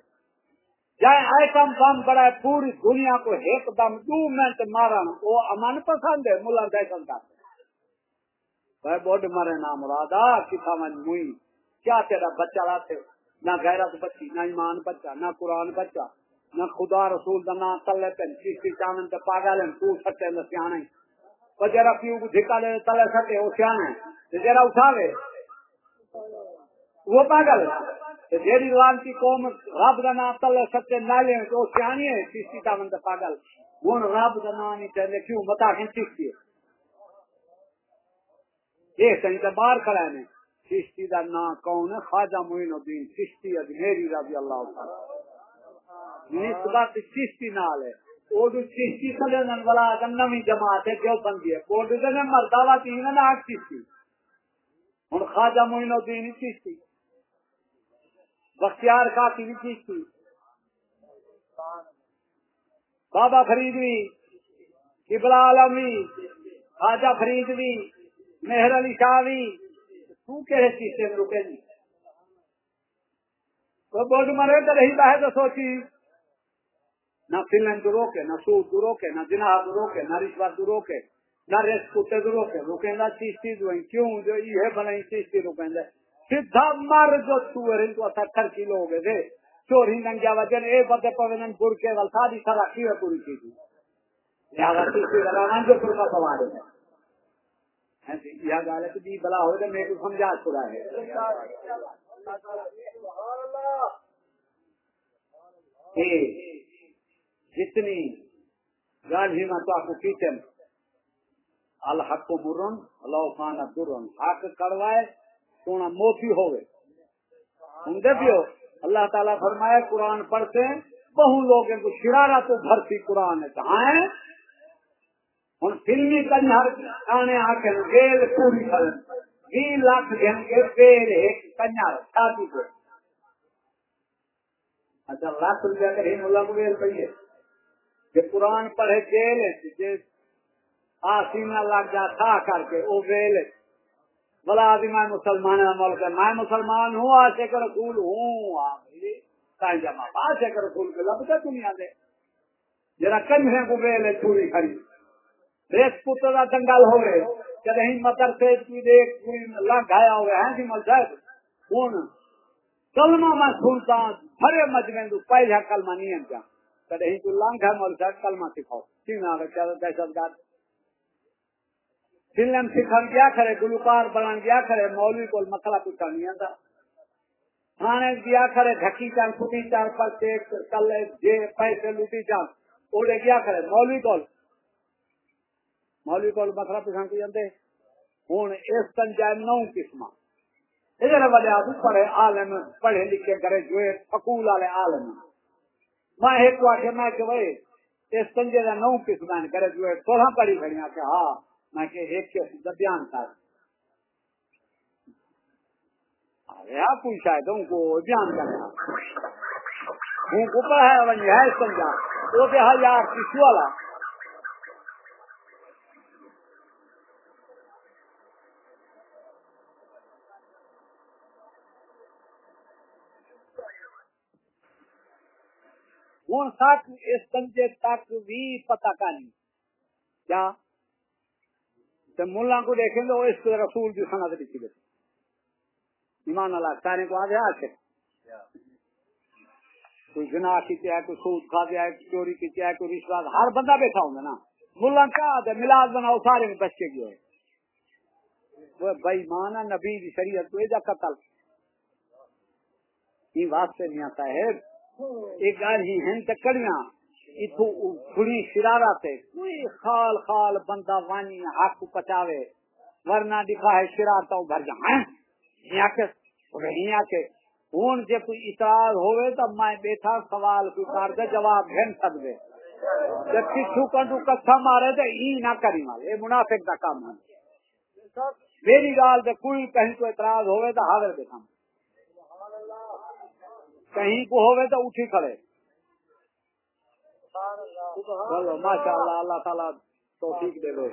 جائے ایٹم بم بڑا پوری دنیا کو ایک دم دو منٹ مارن وہ امن پسند ہے، ملا دہشت گرد بہت مرے نام رادا کتا من موئی۔ کیا تیرا بچہ لاتے نہ غیرت بچی، نہ ایمان بچہ نہ قرآن بچہ نہ خدا رسول دا نام تلے پہ چیشتی چانن تے پاگل ہیں، تو سچے نہ سیانے جرا پیو کو دھکا دے تلے سٹے، وہ سیانے تے جرا اٹھاوے وہ پاگل تے جیڑی لانتی قوم رب کا نام تلے سچے نالے تو سیانی ہے۔ چیشتی چانن تے پاگل۔ ہوں رب کا نام نہیں چاہتے کیوں بتا کے چیشتی ہے کہیں تو باہر کھڑا ہے چشتی کا نام کون ہے؟ خواجہ معین الدین چشتی اجمیری رضی اللہ تعالی نسبت چشتی نال ہے۔ وہ جو چشتی سلے والا نوی جماعت ہے، جو بندی ہے۔ وہ جو نے مرداوا تین نا چشتی۔ ہوں خواجہ معین الدین چشتی۔ بختیار کا کی چشتی۔ بابا فریدوی قبلہ عالمی خواجہ فریدوی مہر علی شاہ بھی تو کہے چیزیں رکے نہیں۔ تو بوجھ مرے تو رہی ہے تو سوچی۔ نہ فلم تو روکے، نہ سود تو روکے، نہ جناح تو روکے، نہ رشوت تو روکے، نہ ریس کتے تو روکے۔ روکیں گا چیزتی جو کیوں؟ جو یہ بنا چیزتی روکیں گے سیدھا مر جو چور تو اثر خرچی لوگ دے چوری ننگیا وجن اے بدے پوینن پور کے ول ساری سارا کی پوری چیز لہذا چیزتی لگانا جو پور کا سوال ہے یہ گل ہے بلا ہو تو میرے کو سمجھا چھوڑا ہے۔ جتنی گل ہی میں تو کیچن۔ الحق مرن، اللہ خان درن۔ حق کڑوائے سونا موتی ہوئے۔ ہوں دیکھو اللہ تعالیٰ فرمائے قرآن پڑھتے بہو لوگوں کو شرارا تو بھرتی قرآن ہے۔ کہاں ہے؟ ہوں فلمی کنجر آنے آ کے گیل پوری کر بھی لاکھ دیں گے پیر ایک کنجر شادی کو اچھا لاکھ روپیہ کا ہی ملا گیل پہ یہ قرآن پڑھے جیل آسینا لگ جا تھا کر کے وہ گیل بلا آدمی میں مسلمان ہاں، ملک میں مسلمان ہوں آشے کر رسول ہوں۔ جمع آشے کر رسول کے لبتا دنیا دے۔ جرا کنجرے کو گیل پوری خرید ریس پتر کا دنگل ہو رہے کدی مدر سے لنگ آیا ہوا ہے جی مل صاحب ہوں کلمہ میں سنتا بڑے مجمے تو پہلا کلمہ نہیں ہے کدی تو لنگ ہے مول صاحب کلمہ سکھاؤ۔ کیوں آ گیا دہشت گرد۔ فلم سکھن گیا کرے، گلوکار بنان گیا کرے، مولوی کو مسئلہ پوچھا نہیں آتا تھانے گیا کرے ڈھکی چان فٹی چان پر کل جے، پیسے لوٹی چان اوڑے گیا کرے، مولوی کو مولوی کو مسئلہ پچھان کو جاندے۔ ہوں اس کنجا نو قسم ادھر والے پڑھے عالم، پڑھے لکھے کرے جو سکول والے عالم۔ میں ایک کو آخر میں کہ بھائی اس کنجے کا نو قسم کرے جو سولہ پڑھی کھڑی کہ ہاں۔ میں کہ ایک کے بیان کر۔ ارے پوچھا ہے تو ان کو بیان کرنا ہوں کو پڑھا ہے سمجھا وہ کہ ہاں یار کس والا۔ ہوں ساتھ اس کنجے تک بھی پتا کا کیا؟ تو ملا کو دیکھیں گے اس کو رسول کی سنت لکھی دیتے ایمان اللہ، سارے کو آگے آتے کوئی گنا کی ہے، کوئی سود کھا دیا ہے چوری کی ہے، کوئی رشوت ہر بندہ بیٹھا ہوں گا نا۔ ملا کیا آتے ملاد بناؤ سارے میں بچ کے گئے وہ بھائی مانا نبی دی شریعت کو ایجا قتل۔ یہ واسطے میاں صاحب ایک گال ہی ہیں چکڑیاں اتو کھڑی شرارا تے کوئی خال خال بندہ وانی حق پچاوے، ورنہ دکھا ہے شرارتا بھر جائیں ہاں؟ یہاں کے یہاں کے ہوں جے کوئی اعتراض ہوئے تو میں بیٹھا سوال کوئی کر دے جواب گھن سکتے جب کچھ کنڈو کچھا مارے تو ای نہ کری مارے۔ یہ منافق کا کام ہے۔ میری گال تے کوئی کہیں کو اعتراض ہوئے تو حاضر دیکھا کہیں کو ہوئے تو اٹھی کھڑے۔ ماشاء اللہ۔ اللہ تعالیٰ توفیق دے دو